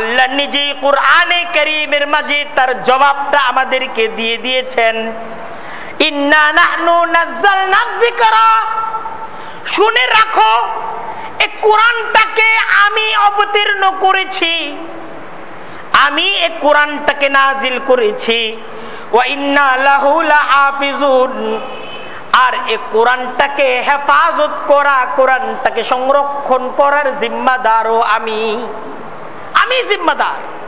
আল্লাহ নিজে কোরআনে করিমের মাঝে তার জবাবটা আমাদেরকে দিয়ে দিয়েছেন। শুনে রাখো এই কোরআনটাকে আমি অবতীর্ণ করেছি। আমি এই কোরআনটাকে নাজিল করেছি। আর এ কোরআনটাকে হেফাজত করা, কোরআনটাকে সংরক্ষণ করার জিম্মাদারও আমি। আমি জিম্মাদার।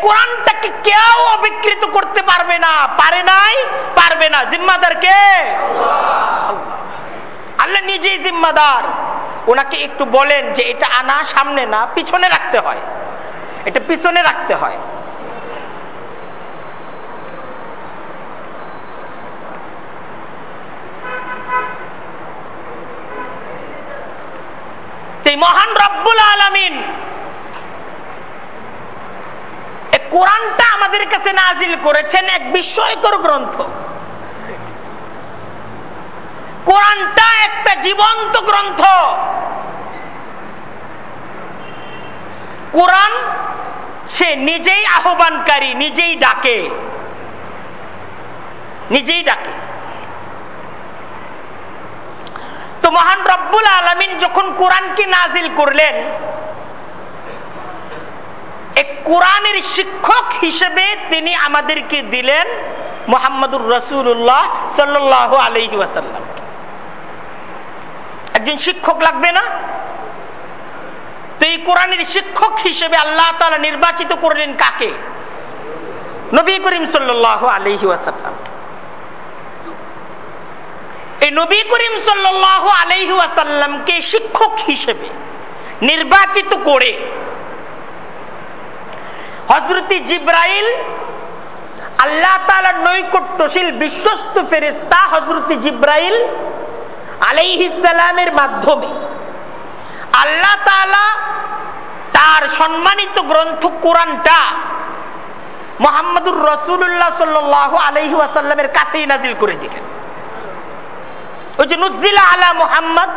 কোরআনটাকে কেউ অবিকৃত করতে পারবে না। পারে নাই? পারবে না। আল্লাহ। নিজেই জিম্মাদার। ওনাকে একটু বলেন যে এটা আনা সামনে না, পিছনে রাখতে হয়। এটা পিছনে রাখতে হয়। মহান রব্বুল আলমিন কোরআনটা আমাদের কাছে নাজিল করেছেন এক বিস্ময়কর গ্রন্থ। কোরআনটা একটা জীবন্ত গ্রন্থ। কোরআন সে নিজেই আহ্বানকারী, নিজেই ডাকে। নিজেই ডাকে। তো মহান রব্বুল আলমিন যখন কোরআনকে নাজিল করলেন কোরআনের শিক্ষক হিসেবে তিনি আমাদেরকে দিলেন মোহাম্মদুর রসুল্লাহ সাল্লাহ আলহি ওয়াসাল্লাম। একজন শিক্ষক লাগবে না? তো এই কোরআনের শিক্ষক হিসেবে আল্লাহ তালা নির্বাচিত করলেন কাকে? নবী করিম সাল্লাহ আলহি এই নবী করিম সাল্লাহ আলহি শিক্ষক হিসেবে নির্বাচিত করে হজরতি জিব্রাইল, আল্লাহ তালার নৈকট্যশীল বিশ্বস্ত ফেরিস্তা হজরতি জিব্রাইল আলাইহিসালামের মাধ্যমে আল্লাহ তালা তার সম্মানিত গ্রন্থ কোরআনটা মোহাম্মদুর রসুল্লাহ সাল আলহি ওয়াসাল্লামের কাছেই নাজিল করে দিলেন। ওই যে নুজিলা আলা মোহাম্মদ,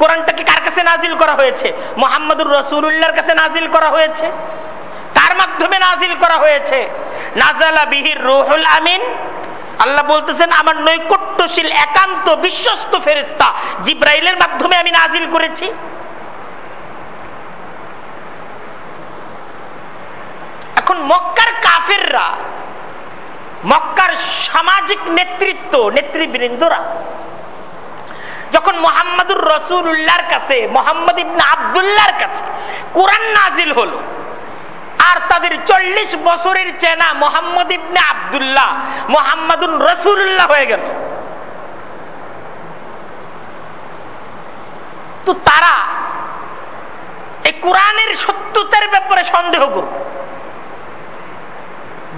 কোরআনটাকে কার কাছে নাজিল করা হয়েছে? মোহাম্মদুর রসুল্লাহর কাছে নাজিল করা হয়েছে। কার মাধ্যমে নাজিল করা হয়েছে। নাজালা বিহির রুহুল আমিন। আল্লাহ বলতেছেন, আমার নৈকট্যশীল, একান্ত, বিশ্বস্ত ফেরিস্তা জিব্রাইলের মাধ্যমে আমি নাজিল করেছি। এখন মক্কার কাফেররা, মক্কার সামাজিক নেতৃত্ব, নেতৃবৃন্দরা যখন মোহাম্মদুর রসুল্লাহর কাছে, মোহাম্মদ ইবনা আবদুল্লাহর কাছে কোরআন নাজিল হলো আর তাদের চল্লিশ বছরের চেনা মোহাম্মদ ইবনে আবদুল্লাহ মোহাম্মদুন রসুল্লাহ হয়ে গেল। তো তারা এই কোরআনের সত্যতার ব্যাপারে সন্দেহ করবে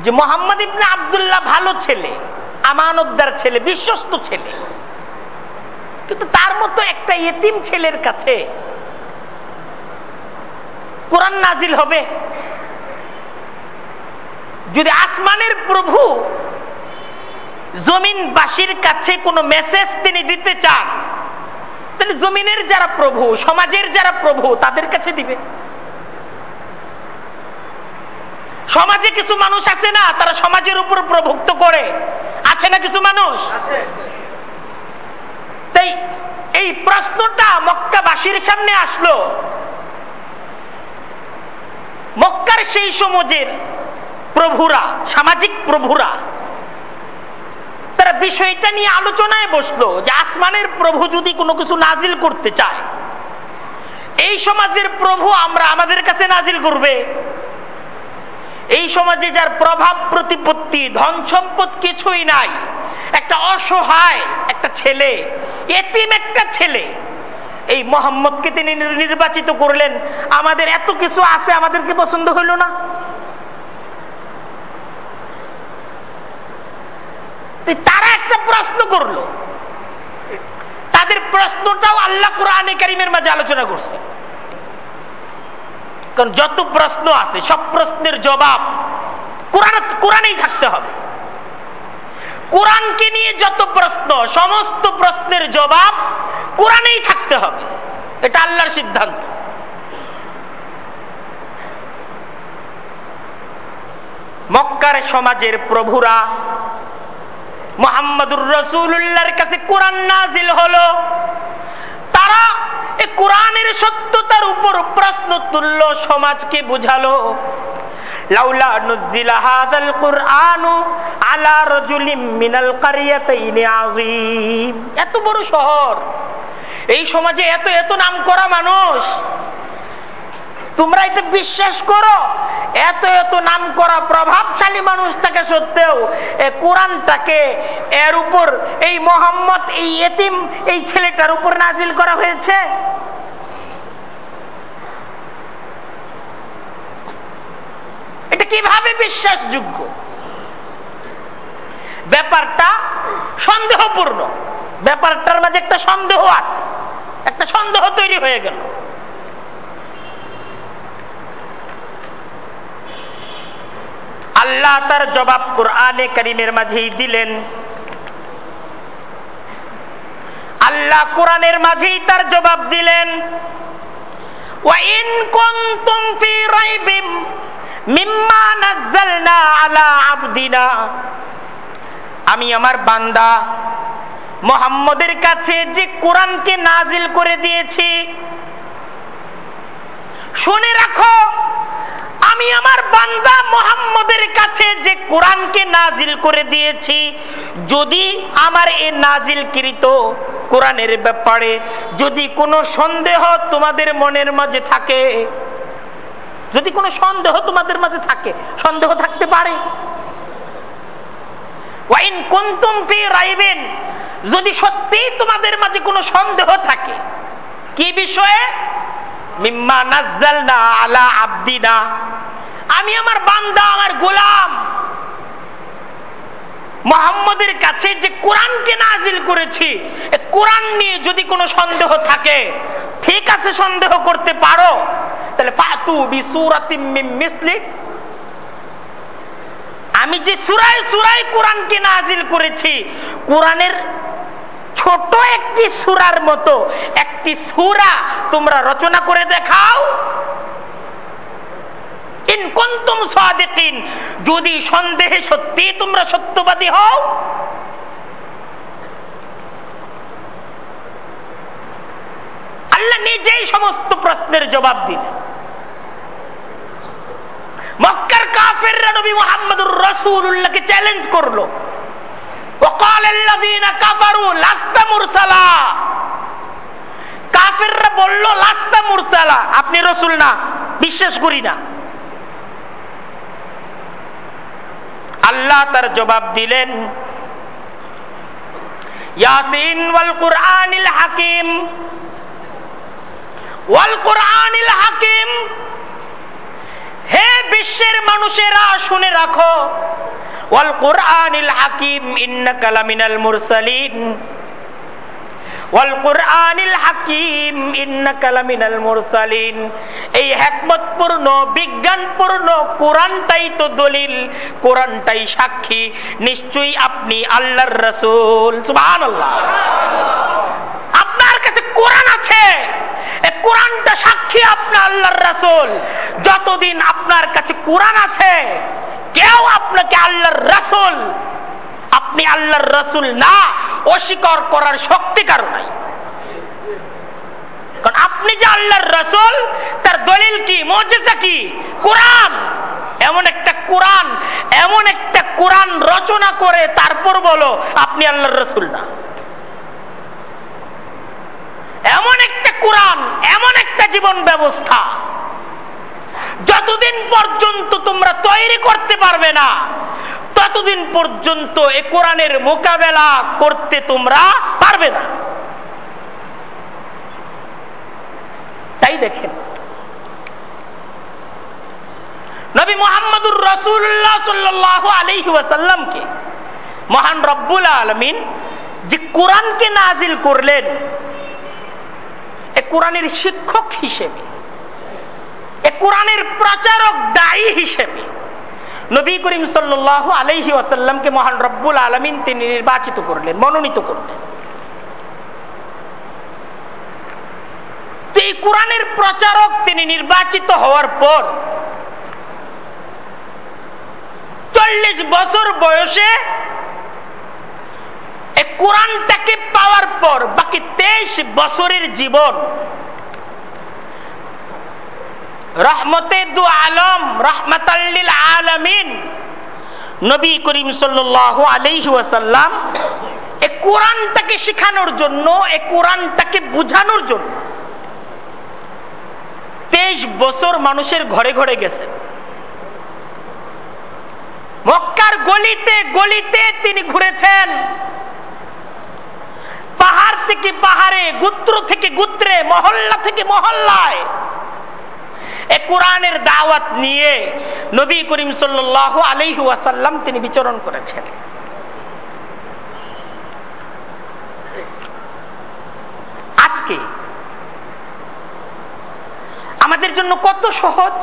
যে মোহাম্মদ ইবনে আবদুল্লাহ ভালো ছেলে, আমানতদার ছেলে, বিশ্বস্ত ছেলে। কিন্তু তার মতো একটা এতিম ছেলের কাছে কোরআন নাজিল হবে। যদি আসমানের প্রভু জমিনবাসীর কাছে কোনো মেসেজ তিনি দিতে চান তাহলে জমিনের যারা প্রভু সমাজের যারা প্রভু তাদের কাছে দিবে। সমাজে কিছু মানুষ আছে না তারা সমাজের উপর প্রভুক্ত করে। আছে না কিছু মানুষ? তাই এই প্রশ্নটা মক্কাবাসীর সামনে আসলো। মক্কার সেই সমাজের প্রভুরা, সামাজিক প্রভুরা, তারা বিষয়টা নিয়ে আলোচনায় বসল যে আসমানের প্রভু যদি কোনো কিছু নাজিল করতে চায়, এই সমাজের প্রভু আমরা আমাদের কাছে নাজিল করবে। এই সমাজে যার প্রভাব প্রতিপত্তি, ধন সম্পদ কিছুই নাই, একটা অসহায় একটা ছেলে, এতিম একটা ছেলে, এই মোহাম্মদকে তিনি নির্বাচিত করলেন। আমাদের এত কিছু আছে, আমাদেরকে পছন্দ হইল না। তারা একটা প্রশ্ন করল। তাদের প্রশ্নটাও আল্লাহ কোরআনে কারিমের মাঝে আলোচনা করছে। কারণ যত প্রশ্ন আছে, সব প্রশ্নের জবাব কোরআন, কোরআনেই থাকতে হবে। কোরআনকে নিয়ে যত প্রশ্ন, সমস্ত প্রশ্নের জবাব কোরআনেই থাকতে হবে। এটা আল্লাহর সিদ্ধান্ত। মক্কার সমাজের প্রভুরা মোহাম্মদুর রসুল্লাহর কাছে কোরআন নাজিল হলো। তারা এই কোরআনের সত্যতার উপর প্রশ্ন তুলল, সমাজকে বুঝালো। আলা এত বড় শহর। এই সমাজে এত এত নাম করা মানুষ। তোমরা এটা বিশ্বাস করো? এত এত নাম করা প্রভাবশালী মানুষ থাকে সত্ত্বেও কোরআনটাকে এর উপর, এই মোহাম্মদ, এই এতিম, এই ছেলেটার উপর নাজিল করা হয়েছে? এটা কীভাবে বিশ্বাসযোগ্য? ব্যাপারটা সন্দেহপূর্ণ। ব্যাপারটার মাঝে একটা সন্দেহ আছে। একটা সন্দেহ তৈরি হয়ে গেল। আল্লাহ তার জবাব কোরআনে করিমের মাঝেই দিলেন। আল্লাহ কোরআনের মাঝেই তার জবাব দিলেন। আমি আমার বান্দা, মোহাম্মদের কাছে যে কোরআনকে নাজিল করে দিয়েছি, শুনে রাখো আমি আমার বান্দা মোহাম্মদের কাছে যে কোরআনকে নাজিল করে দিয়েছি, যদি আমার এ নাজিলকৃত কোরআনের ব্যাপারে যদি কোনো সন্দেহ তোমাদের মনের মাঝে থাকে, যদি কোনো সন্দেহ তোমাদের মাঝে থাকে, সন্দেহ থাকতে পারে। যদি সত্যি তোমাদের মাঝে কোনো সন্দেহ থাকে, কি বিষয়ে? মিম্মা আলা আবদিনা। আমি আমার বান্দা, আমার গোলাম। মোহাম্মদের কাছে যে কোরআনকে নাজিল করেছি কোরআন নিয়ে যদি কোনো সন্দেহ থাকে, ঠিক আছে, সন্দেহ করতে পারো। তাহলে ফাতু মিসলিক আমি যে সুরায় সুরায় কোরআনকে নাজিল করেছি, কোরআনের ছোট একটি সুরার মতো একটি সুরা তোমরা রচনা করে দেখাও। ইনকুন্তুম সাদিকিন যদি সন্দেহে সত্যি তোমরা সত্যবাদী হও আল্লাহ নিজেই সমস্ত প্রশ্নের জবাব দিলেন মক্কার কাফেররা নবী মুহাম্মদুর রাসূলুল্লাহকে চ্যালেঞ্জ করলো وقال الذين كفروا لست مرسلا কাফেররা বলল লাস্তা মুরসালা আপনি রসুল না বিশ্বাস করি না আল্লাহ তার জবাব দিলেন, ইয়াসিন ওয়াল কুরআনিল হাকিম, ওয়াল কুরআনিল হাকিম, হে বিশ্বের মানুষেরা শুনে রাখো, ওয়াল কুরআনিল হাকিম, ইন্নাকা লামিনাল মুরসালিন ওয়াল কুরআনিল হাকিম ইন্নাকা লামিনাল মুরসালিন এই বিজ্ঞানপূর্ণ তো দলিল সাক্ষী। নিশ্চয়ই আপনি আল্লাহর রাসূল আপনার কাছে কোরআন আছে। কোরআনটা সাক্ষী আপনার আল্লাহর রাসূল। যতদিন আপনার কাছে কোরআন আছে, কেউ আপনাকে আল্লাহর রাসূল, আপনি আল্লাহর রাসূল না। অস্বীকার করার শক্তি কারও নাই। কারণ আপনি যে আল্লাহর রাসূল, তার দলিল কি, মুজিজা কি? কোরআন। এমন একটা কোরআন, এমন একটা কোরআন রচনা করে তারপর বলো, আপনি আল্লাহর রাসূল না। এমন একটা কোরআন, এমন একটা জীবন ব্যবস্থা। যতদিন পর্যন্ত তোমরা তৈরি করতে পারবে না, ততদিন পর্যন্ত এ কোরআনের মোকাবেলা করতে তোমরা পারবে না। তাই দেখেন, নবী মোহাম্মদুর রসুল্লাহ সাল্লাহ আলহি ওয়াসাল্লামকে মহান রব্বুল আলমিন যে কোরআনকে নাজিল করলেন, এ কোরআনের শিক্ষক হিসেবে কোরআনের প্রচারক দায়ী হিসেবে নবী করিম সাল্লাহ আলহি ওয়াসাল্লামকে মহান রব্বুল আলমিন তিনি নির্বাচিত করলেন, মনোনীত করলেন। এই কোরআনের প্রচারক তিনি নির্বাচিত হওয়ার পর চল্লিশ বছর বয়সে কোরআনটাকে পাওয়ার পর বাকি তেইশ বছরের জীবন আলম রহমতাল্লিল আলমিন। নবী করিম জন্য বুঝানোর জন্য তেইশ বছর মানুষের ঘরে ঘরে গেছেন। মক্কার গলিতে গলিতে তিনি ঘুরেছেন। পাহাড় থেকে পাহাড়ে, গুত্র থেকে গুত্রে, মহল্লা থেকে মহল্লায় কোরআনের দাওয়াত নিয়ে নবী করিম সাল্লাহ আলহি তিনি বিচরণ করেছেন। আজকে আমাদের জন্য কত সহজ,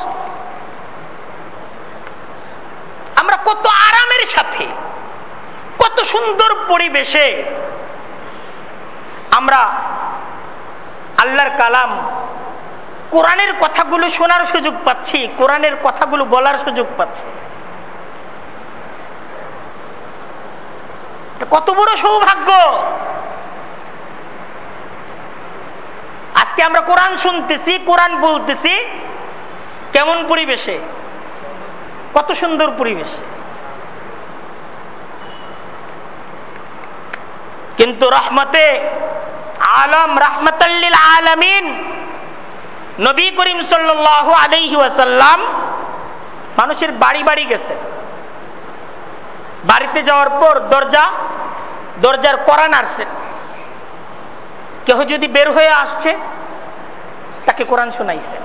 আমরা কত আরামের সাথে, কত সুন্দর পরিবেশে আমরা আল্লাহর কালাম কোরআনের কথাগুলো শোনার সুযোগ পাচ্ছি, কোরআনের কথাগুলো বলার সুযোগ পাচ্ছি। কত বড় সৌভাগ্য! আজকে আমরা কোরআন শুনতেছি, কোরআন বলতেছি, কেমন পরিবেশে? কত সুন্দর পরিবেশে। কিন্তু রহমতে, আলম রহমতাল্লিল আলমিন নবী করিম সাল্লাহ আলহি ওয়াসাল্লাম মানুষের বাড়ি বাড়ি গেছেন বাড়িতে যাওয়ার পর দরজা, দরজার করা নাড়ছেন কেহ যদি বের হয়ে আসছে, তাকে কোরআন শোনাইছেন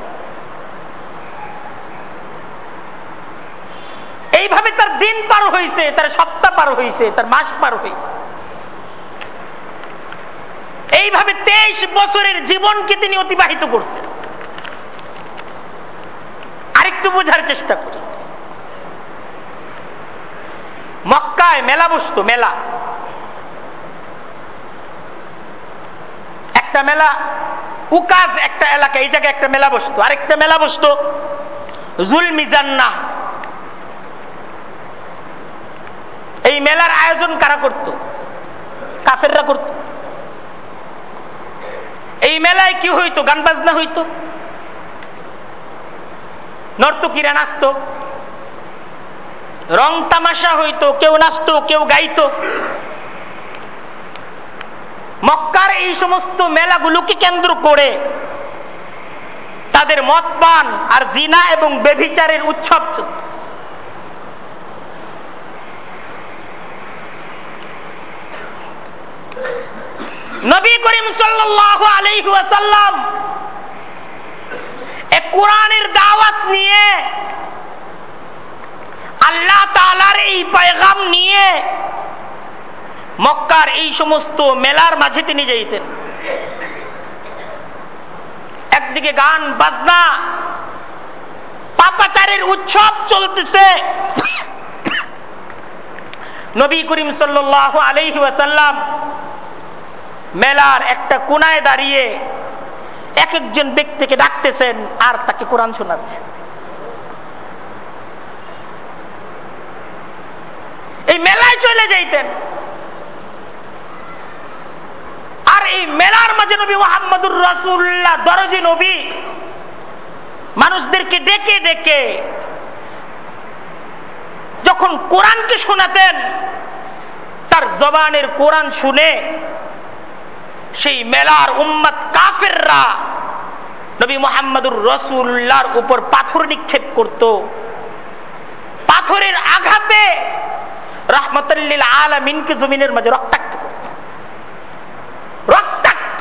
এইভাবে তার দিন পার হয়েছে তার সপ্তাহ পার হয়েছে তার মাস পার হয়েছে এইভাবে তেইশ বছরের জীবনকে তিনি অতিবাহিত করছেন। আরেকটু বোঝার চেষ্টা করি। মক্কায় মেলা বসতো, মেলা। একটা মেলা, উকাজ একটা এলাকা, এই জায়গায় একটা মেলা বসতো। আরেকটা মেলা বসতো জুল মিজান্না এই মেলার আয়োজন কারা করত? কাফেররা করত। এই মেলায় কি হইতো? গান বাজনা হইতো? নর্তকীরা নাচতো। রং তামাশা হইতো, কেউ নাচতো, কেউ গাইত। মক্কার এই সমস্ত মেলাগুলোকে কেন্দ্র করে তাদের মত পান আর জিনা এবং বেভিচারের উৎসব নবী করিম সাল্লাহ আলহাসাল্লাম কোরআনের দাওয়াত নিয়ে, আল্লাহ তালার এই পয়গাম নিয়ে মক্কার এই সমস্ত মেলার মাঝে তিনি যাইতেন। একদিকে গান, বাজনা, পাপাচারের উৎসব চলতেছে। নবী করিম সাল্লাহ আলহি ওয়াসাল্লাম মেলার একটা কোনায় দাঁড়িয়ে এক একজন ব্যক্তিকে ডাকতেছেন আর তাকে কোরআন শোনাচ্ছেন এই মেলায় চলে যাইতেন। আর এই মেলার মাঝে নবী মোহাম্মদুর রাসুল্লাহ দরজি নবী, মানুষদেরকে ডেকে ডেকে যখন কোরআনকে শোনাতেন, তার জবানের কোরআন শুনে সেই মেলার উম্মত কাফেররা নবী মোহাম্মদুর রসুল্লাহর উপর পাথর নিক্ষেপ করত। পাথরের আঘাতে রহমতুল্লিল আলমিনকে জমিনের মাঝে রক্তাক্ত করত। রক্তাক্ত,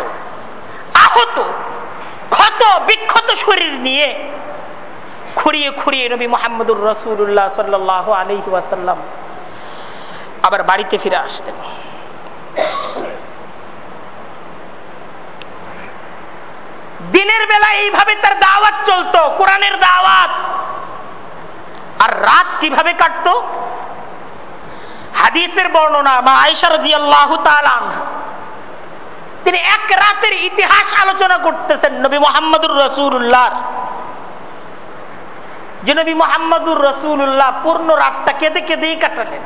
আহত, ক্ষত, বিক্ষত শরীর নিয়ে খুঁড়িয়ে খুঁড়িয়ে নবী মোহাম্মদুর রসুল্লাহ সাল্লাহ আলহি ওয়াসাল্লাম আবার বাড়িতে ফিরে আসতেন। দিনের বেলা এইভাবে তার দাওয়াত চলতো, কোরআনের দাওয়াত। আর রাত কীভাবে কাটত? হাদিসের বর্ণনা আয়সার আল্লাহ তিনি এক রাতের ইতিহাস আলোচনা করতেছেন নবী মোহাম্মদুর রসুল্লাহ যে নবী মোহাম্মদুর রসুল্লাহ পূর্ণ রাতটা কেঁদে কেঁদেই কাটালেন।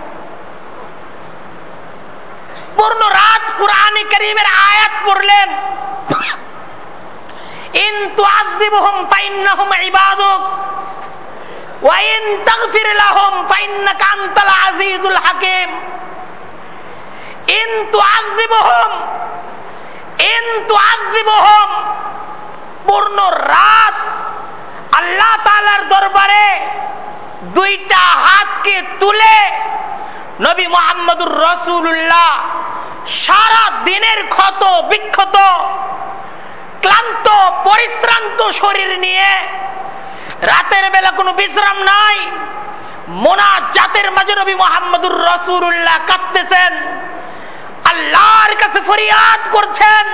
পূর্ণ রাত কোরআনে করিমের আয়াত পড়লেন। হাকীম। পূর্ণ রাত আল্লাহ তাআলার দরবারে দুইটা হাতকে তুলে নবী মোহাম্মদুর রসুল্লাহ সারা দিনের ক্ষত বিক্ষত ক্লান্ত, পরিশ্রান্ত শরীর নিয়ে রাতের বেলা কোনো বিশ্রাম নাই। মোনা জাতের মাঝে নবী মোহাম্মদুর রসুল্লাহ কাঁদতেছেন। আল্লাহর কাছে ফরিয়াদ করছেন।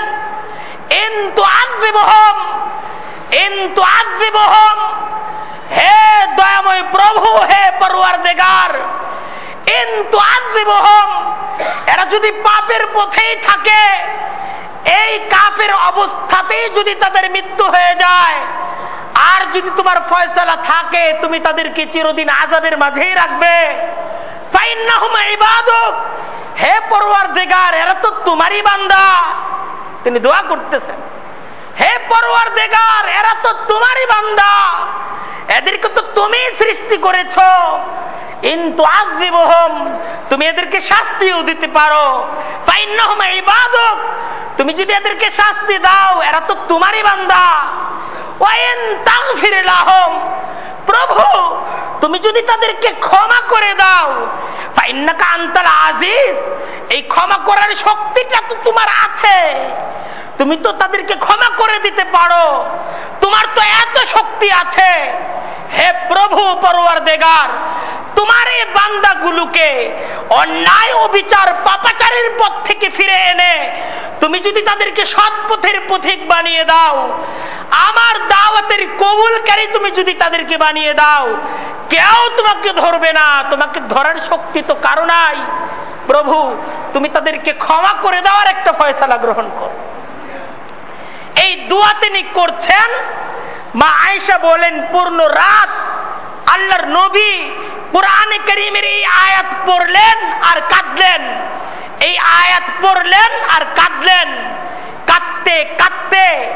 হে দয়াময় প্রভু, হে ইন্তু আযিবহুম। এরা যদি পাপের পথেই থাকে এই কাফের অবস্থাতেই যদি তাদের মৃত্যু হয়ে যায়, আর যদি তোমার ফয়সালা থাকে, তুমি তাদেরকে চিরদিন আজাবের মাঝেই রাখবে। হে পরোয়ার দেগার এরা তো তোমারই বান্দা। তিনি দোয়া করতেছেন। হে পরোয়ার দেগার এরা তো তোমারই বান্দা। এদেরকে তো তুমি সৃষ্টি করেছ। কিন্তু আজীবহম তুমি এদেরকে শাস্তিও দিতে পারো। তুমি যদি এদেরকে শাস্তি দাও, এরা তো তোমারই বান্দা। তাগফির লাহম, প্রভু, তুমি যদি তাদেরকে ক্ষমা করে দাও আজিজ, এই ক্ষমা করার শক্তিটা তো তোমার আছে। তুমি তো তাদেরকে ক্ষমা করে দিতে পারো। তোমার তো এত শক্তি আছে। হে প্রভু পরোয়ার দেগার তোমার এই বান্দাগুলোকে অন্যায় অবিচার পাপাচারের পথ থেকে ফিরে এনে তুমি যদি তাদেরকে সৎ পথের পথিক বানিয়ে দাও, আমার দাওয়াতের কবুলকারী তুমি যদি তাদেরকে বানিয়ে দাও, কেউ তোমাকে ধরবে না। তোমাকে ধরার শক্তি তো কারও নাই। প্রভু, তুমি তাদেরকে ক্ষমা করে দেওয়ার একটা ফয়সালা গ্রহণ করো। এই দোয়া তিনি করছেন? মা আয়সা বলেন, পূর্ণ রাত আল্লাহর নবী কোরআনে করিমের এই আয়াত পড়লেন আর কাঁদলেন। এই আয়াত পড়লেন আর কাঁদলেন। কাঁদতে কাঁদতে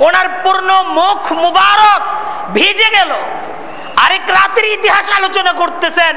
ওনার পূর্ণ মুখ মুবারক ভিজে গেল। আরেক রাতের ইতিহাস আলোচনা করতেছেন।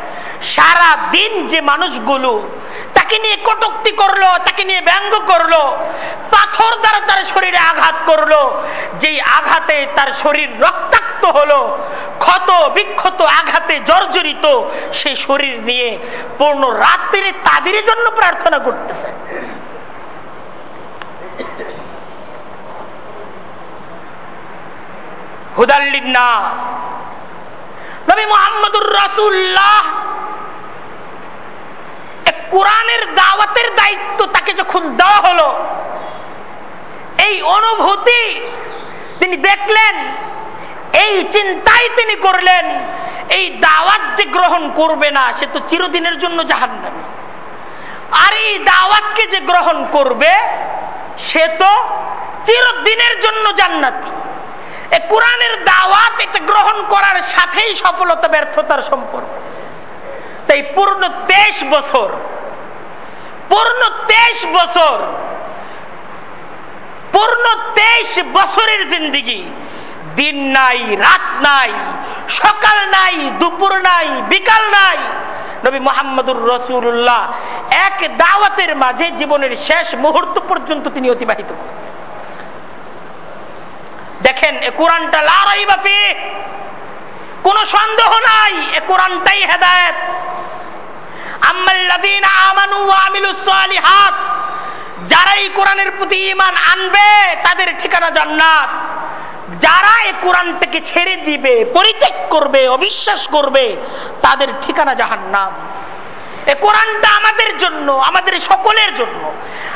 সারা দিন যে মানুষগুলো তাকে নিয়ে কটুক্তি করল, তাকে নিয়ে ব্যঙ্গ করল, পাথর দ্বারা তার শরীরে আঘাত করল, যেই আঘাতে তার শরীর রক্তাক্ত হলো, ক্ষত বিক্ষত আঘাতে জর্জরিত সেই শরীর নিয়ে পূর্ণ রাত্রি তাদের জন্য প্রার্থনা করতেছে। হুদাল্লিন নাস। নবী মোহাম্মদুর রাসুল্লাহ কোরআনের দাওয়াতের দায়িত্ব তাকে যখন দেওয়া হলো, এই অনুভূতি তিনি দেখলেন, এই চিন্তাই তিনি করলেন, এই দাওয়াত যে গ্রহণ করবে না, সে তো চিরদিনের জন্য জাহান নামে আর এই দাওয়াতকে যে গ্রহণ করবে, সে তো চিরদিনের জন্য জান্নাতি। কোরআনের দাওয়াত এটা গ্রহণ করার সাথেই সফলতা, ব্যর্থতার সম্পর্ক। তাই পূর্ণ তেইশ বছর, পূর্ণ তেইশ বছর, পূর্ণ তেইশ বছরের জিন্দিগি। দিন নাই, রাত নাই, সকাল নাই, দুপুর নাই, বিকাল নাই। নবী মোহাম্মদুর রসুল্লাহ এক দাওয়াতের মাঝে জীবনের শেষ মুহূর্ত পর্যন্ত তিনি অতিবাহিত করবেন দেখেন, এ কোরআনটা লারাই বাপি কোন সন্দেহ নাই, এ কোরআনটাই হেদায়ত। যারা এই কোরআনের প্রতি ইমান আনবে, তাদের ঠিকানা যারা ছেড়ে দিবে, পরিত্যাগ করবে, অবিশ্বাস করবে, তাদের ঠিকানা জাহান্নাম। কোরআনটা আমাদের জন্য, আমাদের সকলের জন্য,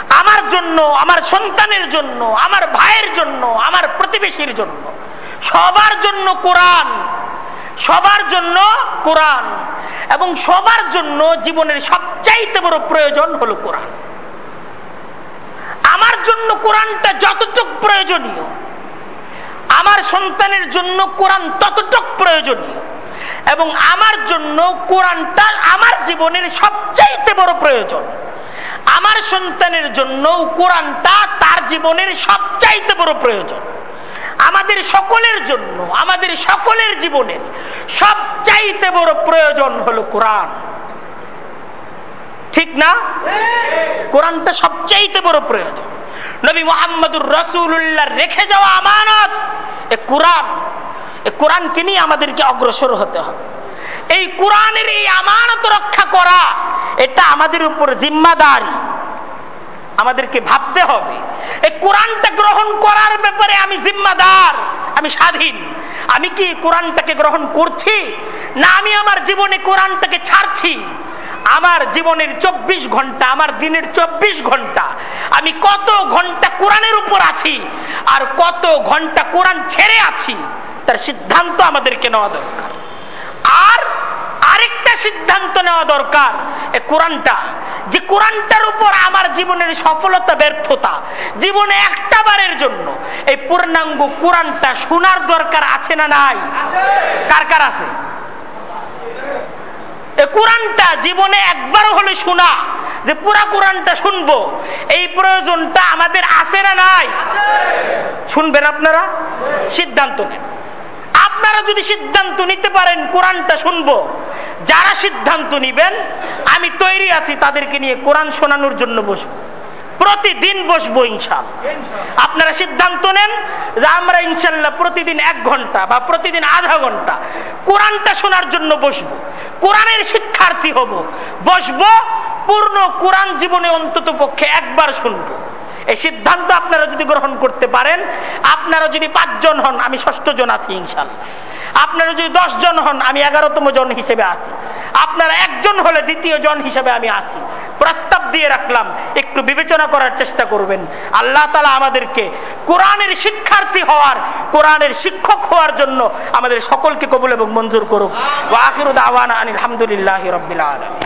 আমার জন্য, আমার সন্তানের জন্য, আমার ভাইয়ের জন্য, আমার প্রতিবেশীর জন্য। সবার জন্য কোরআন, সবার জন্য কোরআন, এবং সবার জন্য জীবনের সবচাইতে বড় প্রয়োজন হলো কোরআন। আমার জন্য কোরআনটা যতটুক প্রয়োজনীয়, আমার সন্তানের জন্য কোরআন ততটুক প্রয়োজনীয়। এবং আমার জন্য কোরআনটা আমার জীবনের সবচাইতে বড় প্রয়োজন। আমার সন্তানের জন্য কোরআনটা তার জীবনের সবচাইতে বড় প্রয়োজন। আমাদের সকলের জন্য, আমাদের সকলের জীবনের সবচাইতে বড় প্রয়োজন হলো কোরআন। ঠিক না? কোরআনটা সবচাইতে বড় প্রয়োজন। নবী মোহাম্মদুর রসুল্লাহ রেখে যাওয়া আমানত, এ কোরআন, এ কোরআনকে নিয়ে আমাদেরকে অগ্রসর হতে হবে। এই কোরআনের এই আমানত রক্ষা করা, এটা আমাদের উপর জিম্মাদারি। আমাদেরকে ভাবতে হবে, এই কোরআনটা গ্রহণ করার ব্যাপারে আমি জিম্মাদার, আমি স্বাধীন। আমি কি কোরআনটাকে গ্রহণ করছি? না আমি আমার জীবনে কোরআনটাকে ছাড়ছি? আমার জীবনের চব্বিশ ঘণ্টা, আমার দিনের চব্বিশ ঘণ্টা। আমি কত ঘণ্টা কোরআনের উপর আছি আর কত ঘণ্টা কোরআন ছেড়ে আছি, তার সিদ্ধান্ত আমাদেরকে নেওয়া দরকার। আর আরেকটা সিদ্ধান্ত নেওয়া দরকার, এ কোরআনটা। যে কোরআনটার উপর আমার জীবনের সফলতা, ব্যর্থতা, জীবনে একটা বারের জন্য, এই পূর্ণাঙ্গ কোরআনটা শোনার দরকার আছে না নাই? কার কার আছে? কোরআনটা জীবনে একবার হলে শোনা, যে পুরা কোরআনটা শুনব। এই প্রয়োজনটা আমাদের আছে না নাই? শুনবেন আপনারা? সিদ্ধান্ত নেন। আপনারা যদি সিদ্ধান্ত নিতে পারেন কোরআনটা শুনব, যারা সিদ্ধান্ত নিবেন, আমি তৈরি আছি তাদেরকে নিয়ে কোরআন শোনানোর জন্য বসবো। প্রতিদিন বসবো ইনশাল আপনারা সিদ্ধান্ত নেন যে আমরা ইনশাল্লাহ প্রতিদিন এক ঘণ্টা বা প্রতিদিন আধা ঘণ্টা কোরআনটা শোনার জন্য বসবো। কোরআনের শিক্ষার্থী হব। বসবো পূর্ণ কোরআন জীবনে অন্তত পক্ষে একবার শুনব। এই সিদ্ধান্ত আপনারা যদি গ্রহণ করতে পারেন আপনারা যদি পাঁচজন হন আমি ষষ্ঠ জন আছি ইনশাল্লাহ। আপনারা যদি জন হন, আমি এগারোতম জন হিসেবে আসি আপনারা একজন হলে দ্বিতীয় জন হিসেবে আমি আসি প্রস্তাব দিয়ে রাখলাম, একটু বিবেচনা করার চেষ্টা করবেন। আল্লাহ তালা আমাদেরকে কোরআনের শিক্ষার্থী হওয়ার, কোরআনের শিক্ষক হওয়ার জন্য আমাদের সকলকে কবুল এবং মঞ্জুর করুক। আওয়ান আলহামদুলিল্লাহ রবিল্লা আলমী